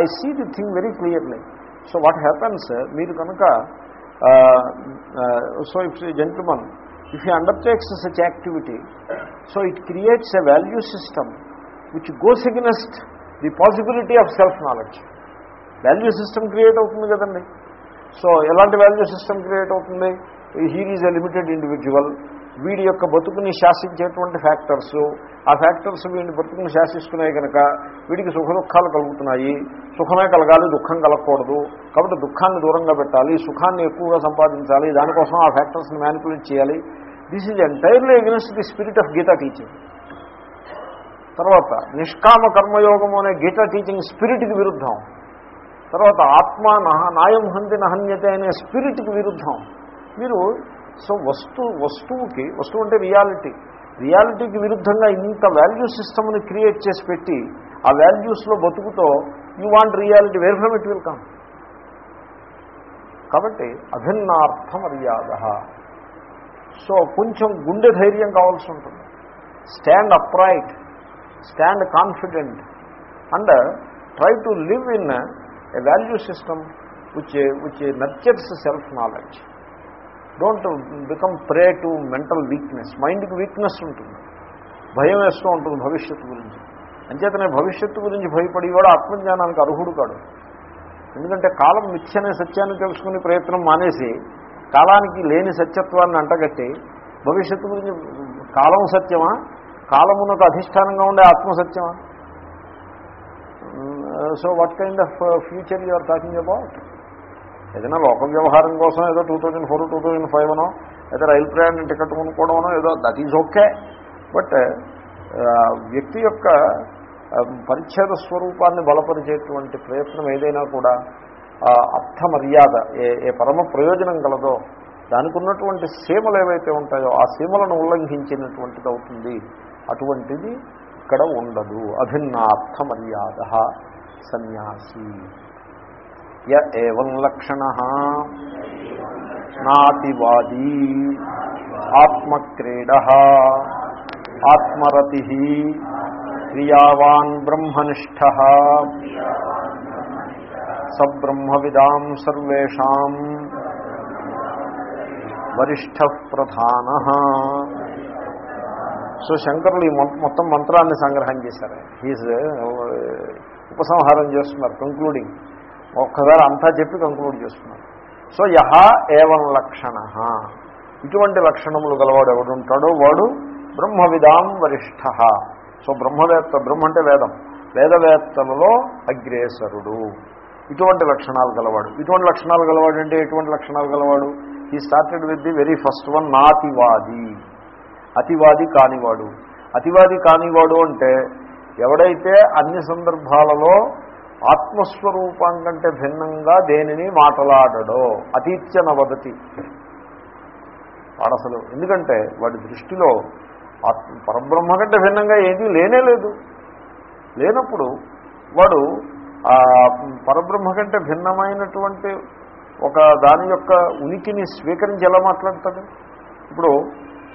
I see the thing very clearly so what happens మీరు కనుక so if gentleman if you undertakes such activity so it creates a value system which goes against the possibility of self knowledge value system create అవుతుంది కదండి. So ఎలాంటి value system create అవుతుంది? He is a limited individual వీడి యొక్క బతుకుని శాసించేటువంటి factors ఆ factors వీడిని బతుకుని శాసిస్తున్నాయి కనుక వీడికి సుఖ దుఃఖాలు కలుగుతున్నాయి. సుఖమే కలగాలి దుఃఖం కలగకూడదు. కాబట్టి దుఃఖాన్ని దూరంగా పెట్టాలి సుఖాన్ని ఎక్కువగా సంపాదించాలి దానికోసం ఆ ఫ్యాక్టర్స్ని మ్యానిపులేట్ చేయాలి. This is entirely against the spirit of Gita teaching తర్వాత నిష్కామ కర్మయోగము అనే గీతా టీచింగ్ స్పిరిట్కి విరుద్ధం. తర్వాత ఆత్మ నహ నాయం హంతి నహన్యతే అనే స్పిరిట్కి విరుద్ధం. మీరు సో వస్తు వస్తువుకి వస్తువు అంటే రియాలిటీ రియాలిటీకి విరుద్ధంగా ఇంత వాల్యూ సిస్టమ్ని క్రియేట్ చేసి పెట్టి ఆ వాల్యూస్లో బతుకుతో you want reality where from it will come కాబట్టి అభిన్నార్థ మర్యాద సో కొంచెం గుండె ధైర్యం కావాల్సి ఉంటుంది. Stand upright stand confident and try to live in a value system which which nurtures self knowledge don't become prey to mental weakness మైండ్కి weakness ఉంటుంది. భయం వేస్తూ ఉంటుంది భవిష్యత్తు గురించి. అంచేతనే భవిష్యత్తు గురించి భయపడి కూడా ఆత్మజ్ఞానానికి అర్హుడు కాడు. ఎందుకంటే కాలం మిథ్యనే సత్యాన్ని తెలుసుకునే ప్రయత్నం మానేసి కాలానికి లేని సత్యత్వాన్ని అంటగట్టి భవిష్యత్తు గురించి కాలం సత్యమా? కాలమునకు అధిష్టానంగా ఉండే ఆత్మ సత్యమా? So what kind of future you are talking about ఏదైనా లోకల్ వ్యవహారం కోసం ఏదో two thousand four two thousand five అనో లేదా రైలు ప్రయాణం టికెట్ కొనుక్కోవడమనో ఏదో దట్ ఈజ్ ఓకే బట్ వ్యక్తి యొక్క um, పరిచ్ఛేద స్వరూపాన్ని బలపరిచేటువంటి ప్రయత్నం ఏదైనా కూడా అర్థ మర్యాద ఏ ఏ పరమ ప్రయోజనం కలదో దానికి ఉన్నటువంటి సీమలు ఏవైతే ఉంటాయో ఆ సీమలను ఉల్లంఘించినటువంటిది అవుతుంది. అటువంటిది ఇక్కడ ఉండదు. అభిన్నార్థ మర్యాద సన్యాసి. య ఏవం లక్షణ? నాతివాదీ ఆత్మక్రీడ. ఆత్మరతి క్రియావాన్ బ్రహ్మనిష్ట సబ్రహ్మవిదాం సర్వేషాం వరిష్ఠ ప్రధాన సో శంకరులు ఈ మొత్తం మంత్రాన్ని సంగ్రహం చేశారు. హీజ్ ఉపసంహారం చేస్తున్నారు కంక్లూడింగ్ ఒక్కసారి అంతా చెప్పి కంక్లూడ్ చేస్తున్నారు సో యహ ఏవం లక్షణ? ఇటువంటి లక్షణములు గలవాడు ఎవడుంటాడో? వాడు బ్రహ్మవిదాం వరిష్ఠ. సో బ్రహ్మవేత్త బ్రహ్మ అంటే వేదం. వేదవేత్తలలో అగ్రేసరుడు. ఇటువంటి లక్షణాలు గలవాడు. ఇటువంటి లక్షణాలు గలవాడు అంటే ఎటువంటి లక్షణాలు గలవాడు? ఈ started with the very first one నాతివాది. అతివాది కానివాడు. అతివాది కానివాడు అంటే ఎవడైతే అన్ని సందర్భాలలో ఆత్మస్వరూపం కంటే భిన్నంగా దేనిని మాట్లాడడో. అతీత్యన వదతి వాడసలు ఎందుకంటే వాడి దృష్టిలో ఆత్మ పరబ్రహ్మ కంటే భిన్నంగా ఏదీ లేనే లేదు. లేనప్పుడు వాడు పరబ్రహ్మ కంటే భిన్నమైనటువంటి ఒక దాని యొక్క ఉనికిని స్వీకరించి ఎలా మాట్లాడతాడు? ఇప్పుడు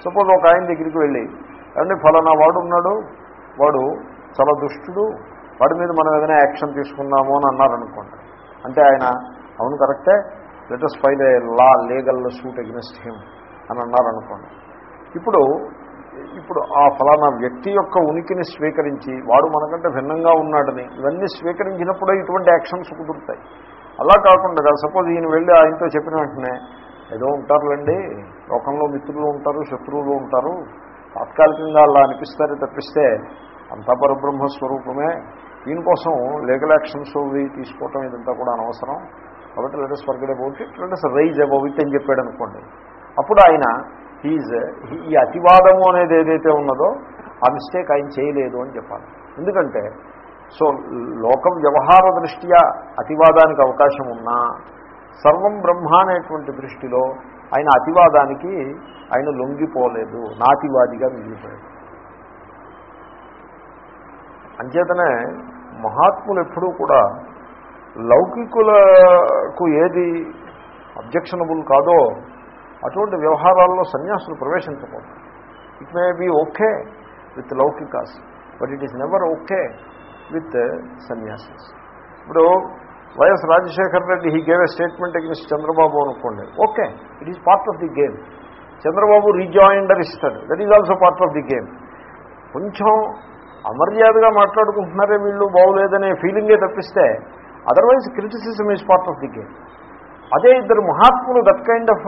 సపోజ్ ఒక ఆయన దగ్గరికి వెళ్ళి అంటే ఫలానా వాడు ఉన్నాడు వాడు చాలా దుష్టుడు వాడి మీద మనం ఏదైనా యాక్షన్ తీసుకుందాము అని అన్నారనుకోండి. అంటే ఆయన అవును కరెక్టే లెటెస్ట్ ఫైల్ లా లీగల్ సూట్ అగ్నెస్ట్ హిమ్ అని అన్నారనుకోండి. ఇప్పుడు ఇప్పుడు ఆ ఫలానా వ్యక్తి యొక్క ఉనికిని స్వీకరించి వాడు మనకంటే భిన్నంగా ఉన్నాడని ఇవన్నీ స్వీకరించినప్పుడే ఇటువంటి యాక్షన్స్ కుదురుతాయి. అలా కాకుండా సపోజ్ ఈయన వెళ్ళి ఆయనతో చెప్పిన వెంటనే ఏదో ఉంటారులేండి లోకంలో మిత్రులు ఉంటారు శత్రువులు ఉంటారు తాత్కాలికంగా అలా అనిపిస్తారు తప్పిస్తే అంతా పరబ్రహ్మ స్వరూపమే దీనికోసం లీగల్ యాక్షన్స్ తీసుకోవటం ఇదంతా కూడా అనవసరం. కాబట్టి let's forget about it let's rise about అని చెప్పాడు అనుకోండి. అప్పుడు ఆయన హీజ్ ఈ అతివాదము అనేది ఏదైతే ఉన్నదో ఆ మిస్టేక్ ఆయన చేయలేదు అని చెప్పాలి. ఎందుకంటే సో లోకం వ్యవహార దృష్ట్యా అతివాదానికి అవకాశం ఉన్నా సర్వం బ్రహ్మ అనేటువంటి దృష్టిలో ఆయన అతివాదానికి ఆయన లొంగిపోలేదు నాతివాదిగా మిగిలిపోయాడు. అంచేతనే మహాత్ములు ఎప్పుడూ కూడా లౌకికులకు ఏది అబ్జెక్షనబుల్ కాదో అటువంటి వ్యవహారాల్లో సన్యాసులు ప్రవేశించకూడదు. It may be okay with లౌకికాస్ but it is never okay with sanyasi's. ఇప్పుడు YS Rajasekhar Reddy he gave a statement against Chandrababu అనుకోండి. Okay it is part of the game Chandrababu rejoinder ఇస్తాడు. That is also part of the game కొంచెం అమర్యాదగా మాట్లాడుకుంటున్నారే వీళ్ళు బాగులేదనే ఫీలింగే తప్పిస్తే otherwise criticism is part of the game అదే ఇద్దరు మహాత్ములు దట్ కైండ్ ఆఫ్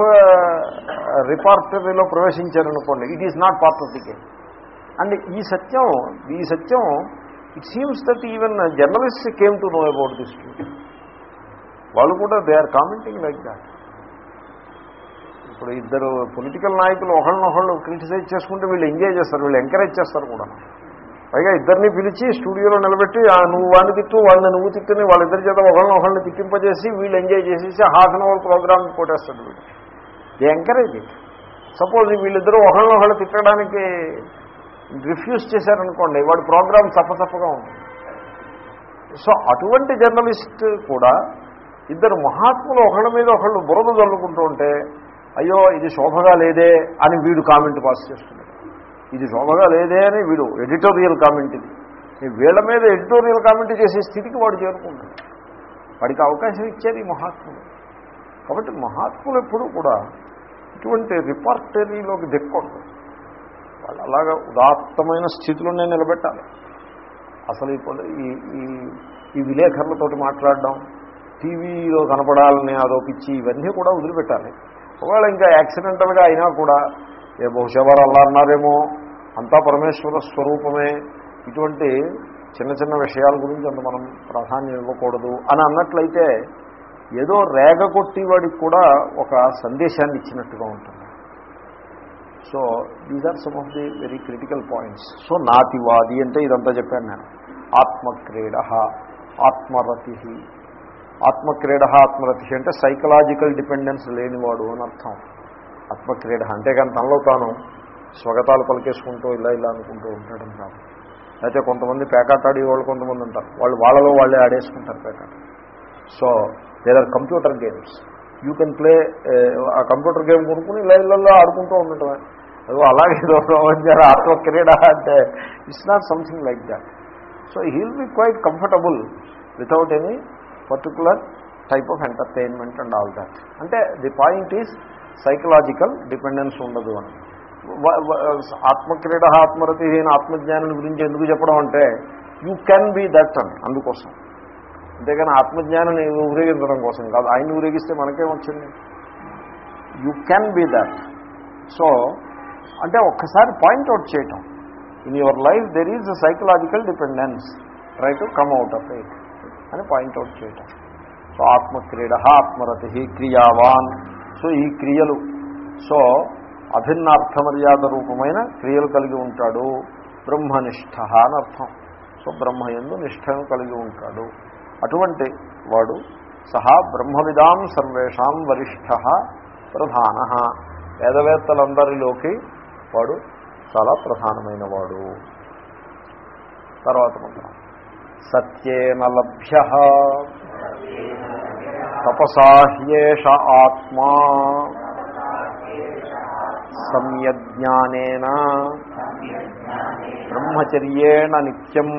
రిపార్టరీలో ప్రవేశించారనుకోండి it is not part of the game and ఈ సత్యం ఈ సత్యం it seems that even journalist came to know about this వాళ్ళు కూడా they are commenting like that ఇప్పుడు ఇద్దరు పొలిటికల్ నాయకులు ఒకళ్ళనొకళ్ళు క్రిటిసైజ్ చేసుకుంటే వీళ్ళు ఎంజాయ్ చేస్తారు వీళ్ళు ఎంకరేజ్ చేస్తారు కూడా. పైగా ఇద్దరిని పిలిచి స్టూడియోలో నిలబెట్టి "ఆ, నువ్వు వాడిని తిట్టు వాళ్ళని నువ్వు తిట్టుని వాళ్ళిద్దరి చేత ఒకళ్ళని ఒకళ్ళని తిట్టింపజేసి వీళ్ళు ఎంజాయ్ చేసేసి హాఫ్ అన్ అవర్ ప్రోగ్రామ్ కొట్టేస్తాడు వీళ్ళు దే ఎంకరేజ్ ఇట్ సపోజ్ వీళ్ళిద్దరూ ఒకళ్ళనొకళ్ళు తిట్టడానికి రిఫ్యూజ్ చేశారనుకోండి వాడి ప్రోగ్రామ్ చప్పచప్పగా ఉంటుంది సో అటువంటి జర్నలిస్ట్ కూడా ఇద్దరు మహాత్ములు ఒకళ్ళ మీద ఒకళ్ళు బురద చల్లుకుంటూ ఉంటే అయ్యో ఇది శోభగా లేదే అని వీడు కామెంట్ పాస్ చేస్తున్నాడు. ఇది శోభగా లేదే అని వీడు ఎడిటోరియల్ కామెంట్ ఇది. ఈ వీళ్ళ మీద ఎడిటోరియల్ కామెంట్ చేసే స్థితికి వాడు చేరుకున్నాడు. వాడికి అవకాశం ఇచ్చారు ఈ మహాత్ములు కాబట్టి మహాత్ములు ఎప్పుడూ కూడా ఇటువంటి రిపార్టరీలోకి దిక్కకూడదు. వాళ్ళు అలాగా ఉదాత్తమైన స్థితిలోనే నిలబెట్టాలి. అసలు ఇప్పుడు ఈ ఈ ఈ విలేకరులతోటి మాట్లాడడం టీవీలో కనపడాలని అదో ఇవన్నీ కూడా వదిలిపెట్టాలి. ఒకవేళ ఇంకా యాక్సిడెంటల్గా అయినా కూడా ఏ బహుశా వారు అలా అన్నారేమో? అంతా పరమేశ్వర స్వరూపమే. ఇటువంటి చిన్న చిన్న విషయాల గురించి అంత మనం ప్రాధాన్యం ఇవ్వకూడదు అని అన్నట్లయితే ఏదో రేగ కొట్టి వాడికి కూడా ఒక సందేశాన్ని ఇచ్చినట్టుగా ఉంటుంది. So these are some of the very critical points so నాతివాది అంటే ఇదంతా చెప్పాను నేను. ఆత్మక్రీడ ఆత్మరతి ఆత్మక్రీడ ఆత్మరతి అంటే సైకలాజికల్ డిపెండెన్స్ లేనివాడు అని అర్థం. ఆత్మక్రీడ. అంతేకాని తనలో తాను స్వగతాలు పలికేసుకుంటూ ఇలా ఇలా అనుకుంటూ ఉంటాడు కాదు. అయితే కొంతమంది పేకాట ఆడే వాళ్ళు కొంతమంది ఉంటారు. వాళ్ళు వాళ్ళలో వాళ్ళే ఆడేసుకుంటారు పేకాట. So there are computer games you can play ఆ కంప్యూటర్ గేమ్ కొనుక్కుని ఇలా ఇళ్ళల్లో ఆడుకుంటూ ఉండటమే. అదో అలాగే ఏదో ఆత్మ క్రీడ అంటే it's not something like that so he'll be quite comfortable without any particular type of entertainment and all that అంటే the point is psychological dependence ఉండదు అని. వ- ఆత్మక్రీడ ఆత్మరతి అయిన ఆత్మజ్ఞానం గురించి ఎందుకు చెప్పడం అంటే యూ కెన్ బీ దట్ అని అందుకోసం. అంతేగాని ఆత్మజ్ఞానాన్ని ఊరేగించడం కోసం కాదు. ఆయన ఊరేగిస్తే మనకేం వచ్చింది. You can be that so అంటే ఒక్కసారి పాయింట్అవుట్ చేయటం. In your life there is a psychological dependence try to come out of it అని పాయింట్అవుట్ చేయటం. సో ఆత్మక్రీడ ఆత్మరతి క్రియావాన్. సో ఈ క్రియలు సో అభిన్నార్థ మర్యాద రూపమైన క్రియలు కలిగి ఉంటాడు. బ్రహ్మనిష్ట అని అర్థం. సో బ్రహ్మయందు నిష్టను కలిగి ఉంటాడు. అటువంటి వాడు సహా బ్రహ్మవిదాం సర్వేషాం వరిష్ట ప్రధాన. వేదవేత్తలందరిలోకి వాడు చాలా ప్రధానమైన వాడు. తర్వాత మంత్రం. సత్యేన లభ్య. తపసాహ్యేష ఆత్మా. సమ్యజ్ఞానేన. బ్రహ్మచర్యేణ నిత్యం.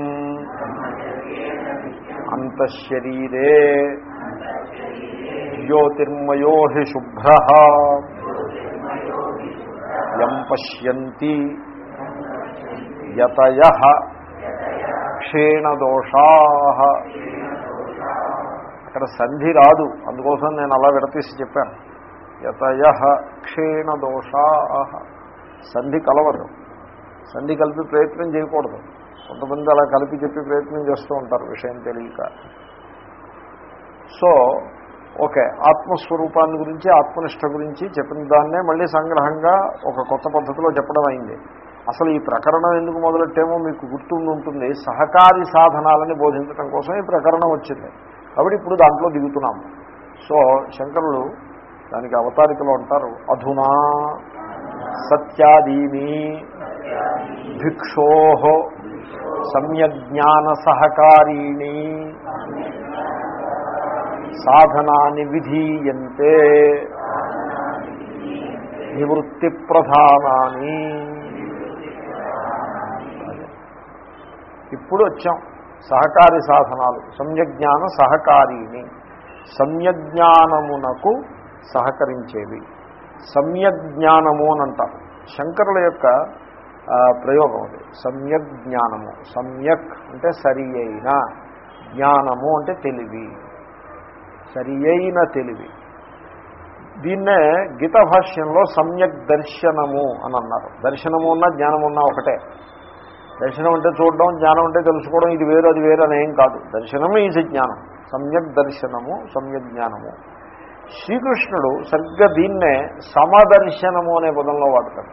అంతఃశరీరే. జ్యోతిర్మయో హి శుభ్ర. యం పశ్యంతి. యతయ. క్షీణదోషా. అక్కడ సంధి రాదు. అందుకోసం నేను అలా విడతీసి చెప్పాను. యతయ క్షీణ దోషా. సంధి కలవదు. సంధి కలిపి ప్రయత్నం చేయకూడదు. కొంతమంది అలా కలిపి చెప్పి ప్రయత్నం చేస్తూ ఉంటారు విషయం తెలియక. సో ఓకే ఆత్మస్వరూపాన్ని గురించి ఆత్మనిష్ట గురించి చెప్పిన దాన్నే మళ్ళీ సంగ్రహంగా ఒక కొత్త పద్ధతిలో చెప్పడం అయింది. అసలు ఈ ప్రకరణం ఎందుకు మొదలెట్టేమో మీకు గుర్తుండి ఉంటుంది. సహకారి సాధనాలని బోధించడం కోసం ఈ ప్రకరణం వచ్చింది. కాబట్టి ఇప్పుడు దాంట్లో దిగుతున్నాం. సో శంకరులు దానికి అవతారికలో అంటారు అధునా సత్యాదీని భిక్షో సమ్యజ్ఞాన సహకారీణి సాధనాన్ని విధీయంతే నివృత్తి ప్రధానాన్ని ఇప్పుడు వచ్చాం. సహకారి సాధనాలు. సమ్యజ్ఞాన సహకారిని. సమ్యజ్ఞానమునకు సహకరించేవి. సమ్యజ్ఞానము అని అంటారు శంకరుల యొక్క ప్రయోగం అది. సమ్యక్ జ్ఞానము సమ్యక్ అంటే సరి అయిన జ్ఞానము అంటే తెలివి. సరి అయిన తెలివి. దీన్నే గీత భాష్యంలో సమ్యక్ దర్శనము అని అన్నారు. దర్శనము ఉన్న ఒకటే. దర్శనం అంటే చూడడం జ్ఞానం అంటే తెలుసుకోవడం ఇది వేరు అది వేరు అనేం కాదు. దర్శనము ఈజ్ జ్ఞానం. సమ్యక్ దర్శనము సమ్యక్ జ్ఞానము. శ్రీకృష్ణుడు సరిగ్గా దీన్నే సమదర్శనము అనే పదంలో వాడతాడు.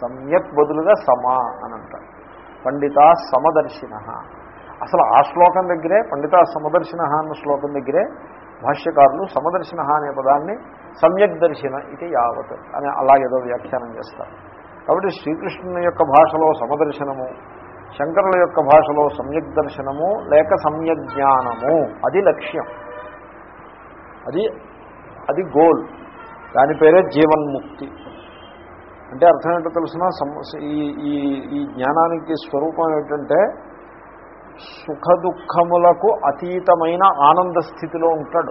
సమ్యక్ బదులుగా సమా అని అంటాడు పండిత సమదర్శిన. అసలు ఆ శ్లోకం దగ్గరే పండిత సమదర్శిన అన్న శ్లోకం దగ్గరే భాష్యకారులు సమదర్శిన అనే పదాన్ని సమ్యక్ దర్శన ఇది యావత్ అని అలాగేదో వ్యాఖ్యానం చేస్తారు. కాబట్టి శ్రీకృష్ణుని యొక్క భాషలో సమదర్శనము శంకరుల యొక్క భాషలో సమ్యక్ దర్శనము లేక సమ్యక్ జ్ఞానము. అది లక్ష్యం. అది అది గోల్. దాని పేరే జీవన్ముక్తి. అంటే అర్థం ఏంటో తెలిసిన? ఈ ఈ ఈ జ్ఞానానికి స్వరూపం ఏంటంటే సుఖ దుఃఖములకు అతీతమైన ఆనంద స్థితిలో ఉంటాడు.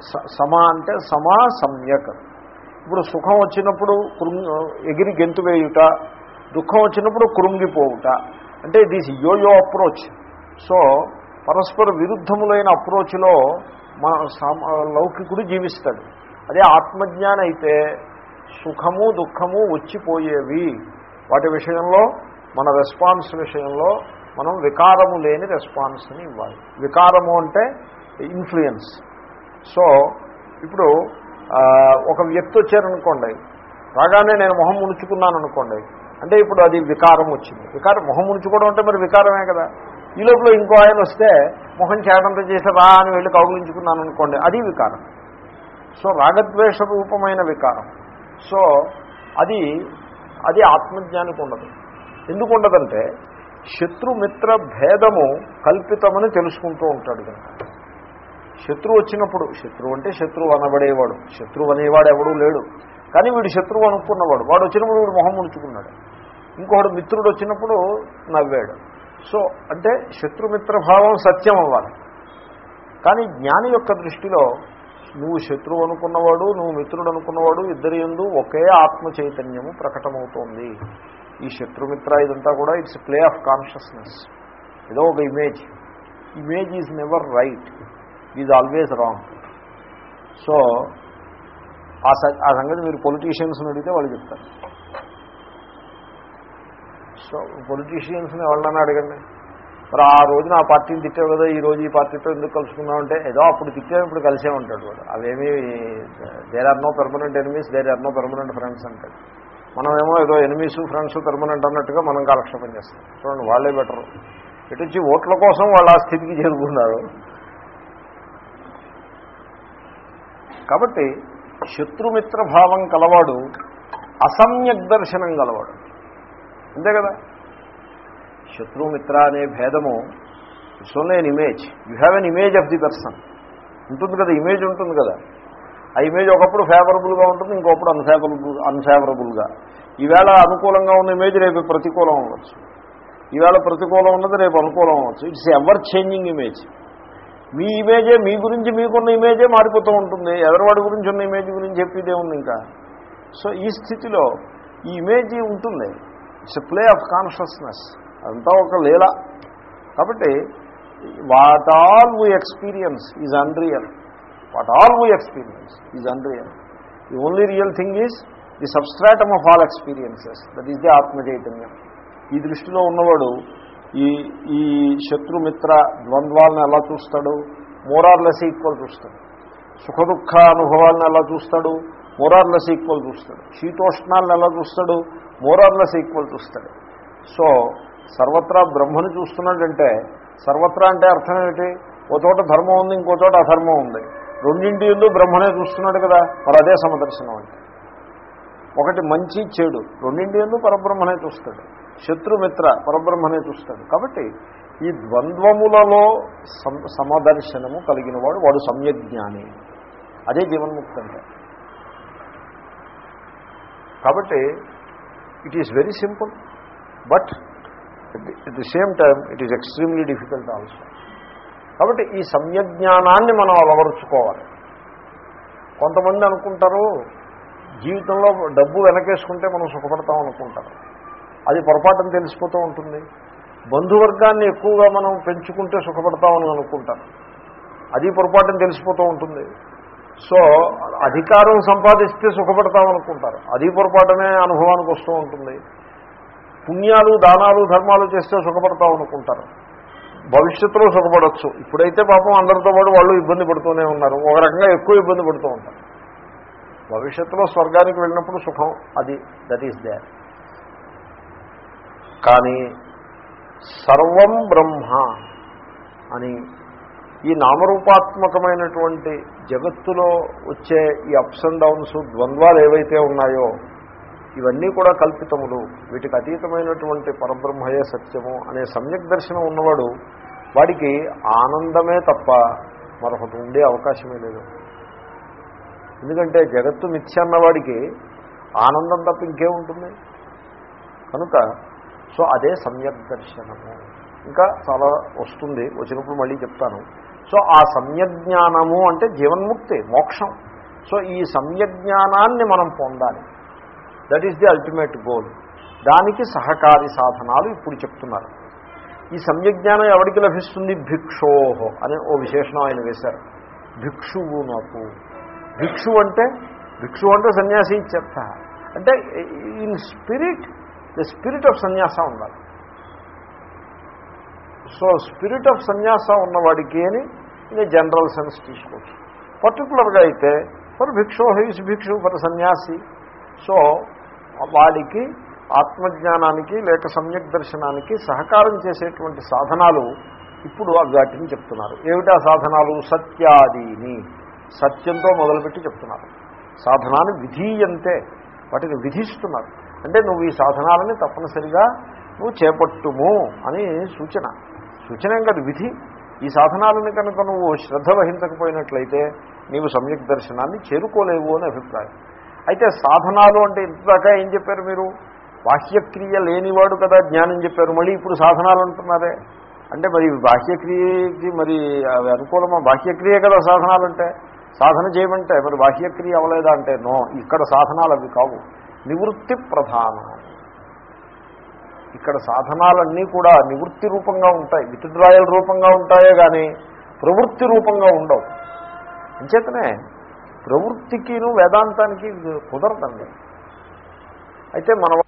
స- సమా అంటే సమా సమ్యక్. ఇప్పుడు సుఖం వచ్చినప్పుడు కృంగి ఎగిరి గెంతు వేయుట దుఃఖం వచ్చినప్పుడు కృంగిపోవుట. అంటే it is yo-yo approach so పరస్పర విరుద్ధములైన అప్రోచ్లో మన లౌకికుడు జీవిస్తాడు. అదే ఆత్మజ్ఞానం అయితే సుఖము దుఃఖము వచ్చిపోయేవి. వాటి విషయంలో మన రెస్పాన్స్ విషయంలో మనం వికారము లేని రెస్పాన్స్ని ఇవ్వాలి. వికారము అంటే ఇన్ఫ్లుయెన్స్ సో ఇప్పుడు ఒక వ్యక్తి వచ్చారనుకోండి రాగానే నేను మొహం ముడుచుకున్నాను అనుకోండి అంటే ఇప్పుడు అది వికారం వచ్చింది. వికారం మొహం ముడుచుకోవడం అంటే మరి వికారమే కదా. ఈ లోపల ఇంకో ఆయన వస్తే మొహం చేటంత చేసి రా అని వెళ్ళి కౌగులించుకున్నాను అనుకోండి అది వికారం. సో రాగద్వేష రూపమైన వికారం. సో అది అది ఆత్మజ్ఞానికి ఉండదు. ఎందుకు ఉండదంటే శత్రుమిత్ర భేదము కల్పితమని తెలుసుకుంటూ ఉంటాడు కనుక. శత్రువు వచ్చినప్పుడు శత్రువు అంటే శత్రువు అనబడేవాడు. శత్రువు అనేవాడు ఎవడూ లేడు. కానీ వీడు శత్రువు అనుకున్నవాడు. వాడు వచ్చినప్పుడు వీడు మొహం ముడుచుకున్నాడు. ఇంకొకడు మిత్రుడు వచ్చినప్పుడు నవ్వాడు. సో అంటే శత్రుమిత్ర భావం సత్యం అవ్వాలి. కానీ జ్ఞాని యొక్క దృష్టిలో నువ్వు శత్రువు అనుకున్నవాడు నువ్వు మిత్రుడు అనుకున్నవాడు ఇద్దరి ఎందు ఒకే ఆత్మ చైతన్యము ప్రకటమవుతోంది. ఈ శత్రుమిత్ర ఇదంతా కూడా ఇట్స్ ప్లే ఆఫ్ కాన్షియస్నెస్. ఏదో ఒక image. Image is never right. Is always wrong. So ఆ ఆ సంగతి మీరు పొలిటీషియన్స్ని అడిగితే వాళ్ళు చెప్తారు. సో పొలిటీషియన్స్ని ఎవరినైనా అడగండి. మరి ఆ రోజున ఆ పార్టీని తిట్టావు కదా ఈ రోజు ఈ పార్టీతో ఎందుకు కలుసుకున్నామంటే ఏదో అప్పుడు తిట్టావు ఇప్పుడు కలిసే ఉంటాడు వాడు. అవేమీ there are no permanent enemies there are no permanent friends అంటాడు. మనమేమో ఏదో ఎనిమీస్ ఫ్రెండ్స్ పెర్మనెంట్ అన్నట్టుగా మనం కాలక్షేపం చేస్తాం. చూడండి వాళ్ళే బెటరు ఇటు వచ్చి ఓట్ల కోసం వాళ్ళు ఆ స్థితికి చేరుకున్నారు. కాబట్టి శత్రుమిత్ర భావం కలవాడు అసమ్యక్ దర్శనం గలవాడు అంతే కదా? శత్రుమిత్ర అనే భేదము it's only an image you have an image of the person ఉంటుంది కదా ఇమేజ్ ఉంటుంది కదా. ఆ ఇమేజ్ ఒకప్పుడు ఫేవరబుల్గా ఉంటుంది ఇంకొకప్పుడు అన్ఫేవరబుల్ అన్ఫేవరబుల్గా ఈవేళ అనుకూలంగా ఉన్న ఇమేజ్ రేపు ప్రతికూలం అవ్వచ్చు. ఈవేళ ప్రతికూలం ఉన్నది రేపు అనుకూలం అవ్వచ్చు. ఇట్స్ ఎవర్ చేంజింగ్ ఇమేజ్ మీ ఇమేజే మీ గురించి మీకున్న ఇమేజే మారిపోతూ ఉంటుంది. ఎదరవాడి గురించి ఉన్న ఇమేజ్ గురించి చెప్పేదే ఉంది ఇంకా. సో ఈ స్థితిలో ఈ ఇమేజ్ ఉంటుంది. It's play of consciousness. అదంతా ఒక లీల. కాబట్టి what all we experience is unreal. What all we experience is unreal. The only real thing is the substratum of all experiences. That is the atma చైతన్యం ఈ దృష్టిలో ఉన్నవాడు ఈ ఈ శత్రుమిత్ర ద్వంద్వాలను ఎలా చూస్తాడు? మోరార్లెస్ ఈక్వల్ చూస్తాడు. సుఖదుఖ అనుభవాలను ఎలా చూస్తాడు? మోరార్లెస్ ఈక్వల్ చూస్తాడు. శీతోష్ణాలను ఎలా చూస్తాడు? మోరార్లెస్ ఈక్వల్ చూస్తాడు. సో సర్వత్రా బ్రహ్మను చూస్తున్నాడంటే సర్వత్రా అంటే అర్థం ఏమిటి? ఓ చోట ధర్మం ఉంది ఇంకో చోట అధర్మం ఉంది. రెండింటి ఎందు బ్రహ్మనే చూస్తున్నాడు కదా మరి అదే సమదర్శనం అంటే. ఒకటి మంచి చెడు. రెండింటి ఎందు పరబ్రహ్మనే చూస్తాడు. శత్రుమిత్ర పరబ్రహ్మనే చూస్తాడు. కాబట్టి ఈ ద్వంద్వములలో సమదర్శనము కలిగిన వాడు వాడు సమ్యజ్ఞాని అదే జీవన్ముక్తి అంటే కాబట్టి it is very simple but at the same time it is extremely difficult also కాబట్టి ఈ సమ్యజ్ఞానాన్ని మనం అలవరుచుకోవాలి. కొంతమంది అనుకుంటారు జీవితంలో డబ్బు వెనకేసుకుంటే మనం సుఖపడతాం అనుకుంటారు అది పొరపాటుని తెలిసిపోతూ ఉంటుంది. బంధువర్గాన్ని ఎక్కువగా మనం పెంచుకుంటే సుఖపడతామని అనుకుంటారు అది పొరపాటుని తెలిసిపోతూ ఉంటుంది. సో అధికారం సంపాదిస్తే సుఖపడతాం అనుకుంటారు. అది పొరపాటునే అనుభవానికి వస్తూ ఉంటుంది. పుణ్యాలు దానాలు ధర్మాలు చేస్తే సుఖపడతాం అనుకుంటారు. భవిష్యత్తులో సుఖపడవచ్చు ఇప్పుడైతే పాపం అందరితో పాటు వాళ్ళు ఇబ్బంది పడుతూనే ఉన్నారు. ఒక రకంగా ఎక్కువ ఇబ్బంది పడుతూ ఉంటారు. భవిష్యత్తులో స్వర్గానికి వెళ్ళినప్పుడు సుఖం అది దట్ ఈస్ దే కానీ సర్వం బ్రహ్మ అని ఈ నామరూపాత్మకమైనటువంటి జగత్తులో వచ్చే ఈ అప్స్ అండ్ డౌన్స్ ద్వంద్వాలు ఏవైతే ఉన్నాయో ఇవన్నీ కూడా కల్పితములు. వీటికి అతీతమైనటువంటి పరబ్రహ్మయే సత్యము అనే సమ్యక్ దర్శనం ఉన్నవాడు వాడికి ఆనందమే తప్ప మరొకటి ఉండే అవకాశమే లేదు. ఎందుకంటే జగత్తు మిథ్య అన్నవాడికి ఆనందం తప్ప ఇంకేముంటుంది? కనుక సో అదే సమ్యక్ దర్శనము. ఇంకా చాలా వస్తుంది. వచ్చినప్పుడు మళ్ళీ చెప్తాను. సో ఆ సమ్యజ్ఞానము అంటే జీవన్ముక్తి మోక్షం. సో ఈ సమ్యజ్ఞానాన్ని మనం పొందాలి. That is the ultimate goal దానికి సహకారి సాధనాలు ఇప్పుడు చెప్తున్నారు. ఈ సమ్యజ్ఞానం ఎవరికి లభిస్తుంది? భిక్షోహో అనే ఓ విశేషణం ఆయన వేశారు. భిక్షువునకు. భిక్షు అంటే భిక్షు అంటే సన్యాసి చెప్త అంటే in spirit the spirit of sannyasa ఉండాలి. సో స్పిరిట్ ఆఫ్ సన్యాస ఉన్నవాడికి అని ఇది జనరల్ సెన్స్ తీసుకోవచ్చు. పర్టికులర్గా అయితే ఫర్ భిక్షు హైస్ భిక్షు ఫర్ సన్యాసి సో వాడికి ఆత్మజ్ఞానానికి లేక సమ్యక్ దర్శనానికి సహకారం చేసేటువంటి సాధనాలు ఇప్పుడు వాటిని చెప్తున్నారు. ఏమిటా సాధనాలు? సత్యాదీని. సత్యంతో మొదలుపెట్టి చెప్తున్నారు. సాధనాన్ని విధీయంతే వాటిని విధిస్తున్నారు. అంటే నువ్వు ఈ సాధనాలని తప్పనిసరిగా నువ్వు చేపట్టుము అని సూచన. సూచన ఏం కాదు విధి. ఈ సాధనాలను కనుక నువ్వు శ్రద్ధ వహించకపోయినట్లయితే నీవు సమ్యక్ దర్శనాన్ని చేరుకోలేవు అని అభిప్రాయం. అయితే సాధనాలు అంటే ఇంతదాకా ఏం చెప్పారు మీరు? బాహ్యక్రియ లేనివాడు కదా జ్ఞానం చెప్పారు. మళ్ళీ ఇప్పుడు సాధనాలు అంటున్నారే. అంటే మరి బాహ్యక్రియకి మరి అవి అనుకూలమా? బాహ్యక్రియ కదా సాధనాలు అంటే. సాధన చేయమంటే మరి బాహ్యక్రియ అవ్వలేదా అంటే నో ఇక్కడ సాధనాలు అవి కావు. నివృత్తి ప్రధానం. ఇక్కడ సాధనాలన్నీ కూడా నివృత్తి రూపంగా ఉంటాయి. విత్డ్రాయల్ రూపంగా ఉంటాయే కానీ ప్రవృత్తి రూపంగా ఉండవు. అంచేతనే ప్రవృత్తికిను వేదాంతానికి కుదరదండి. అయితే మన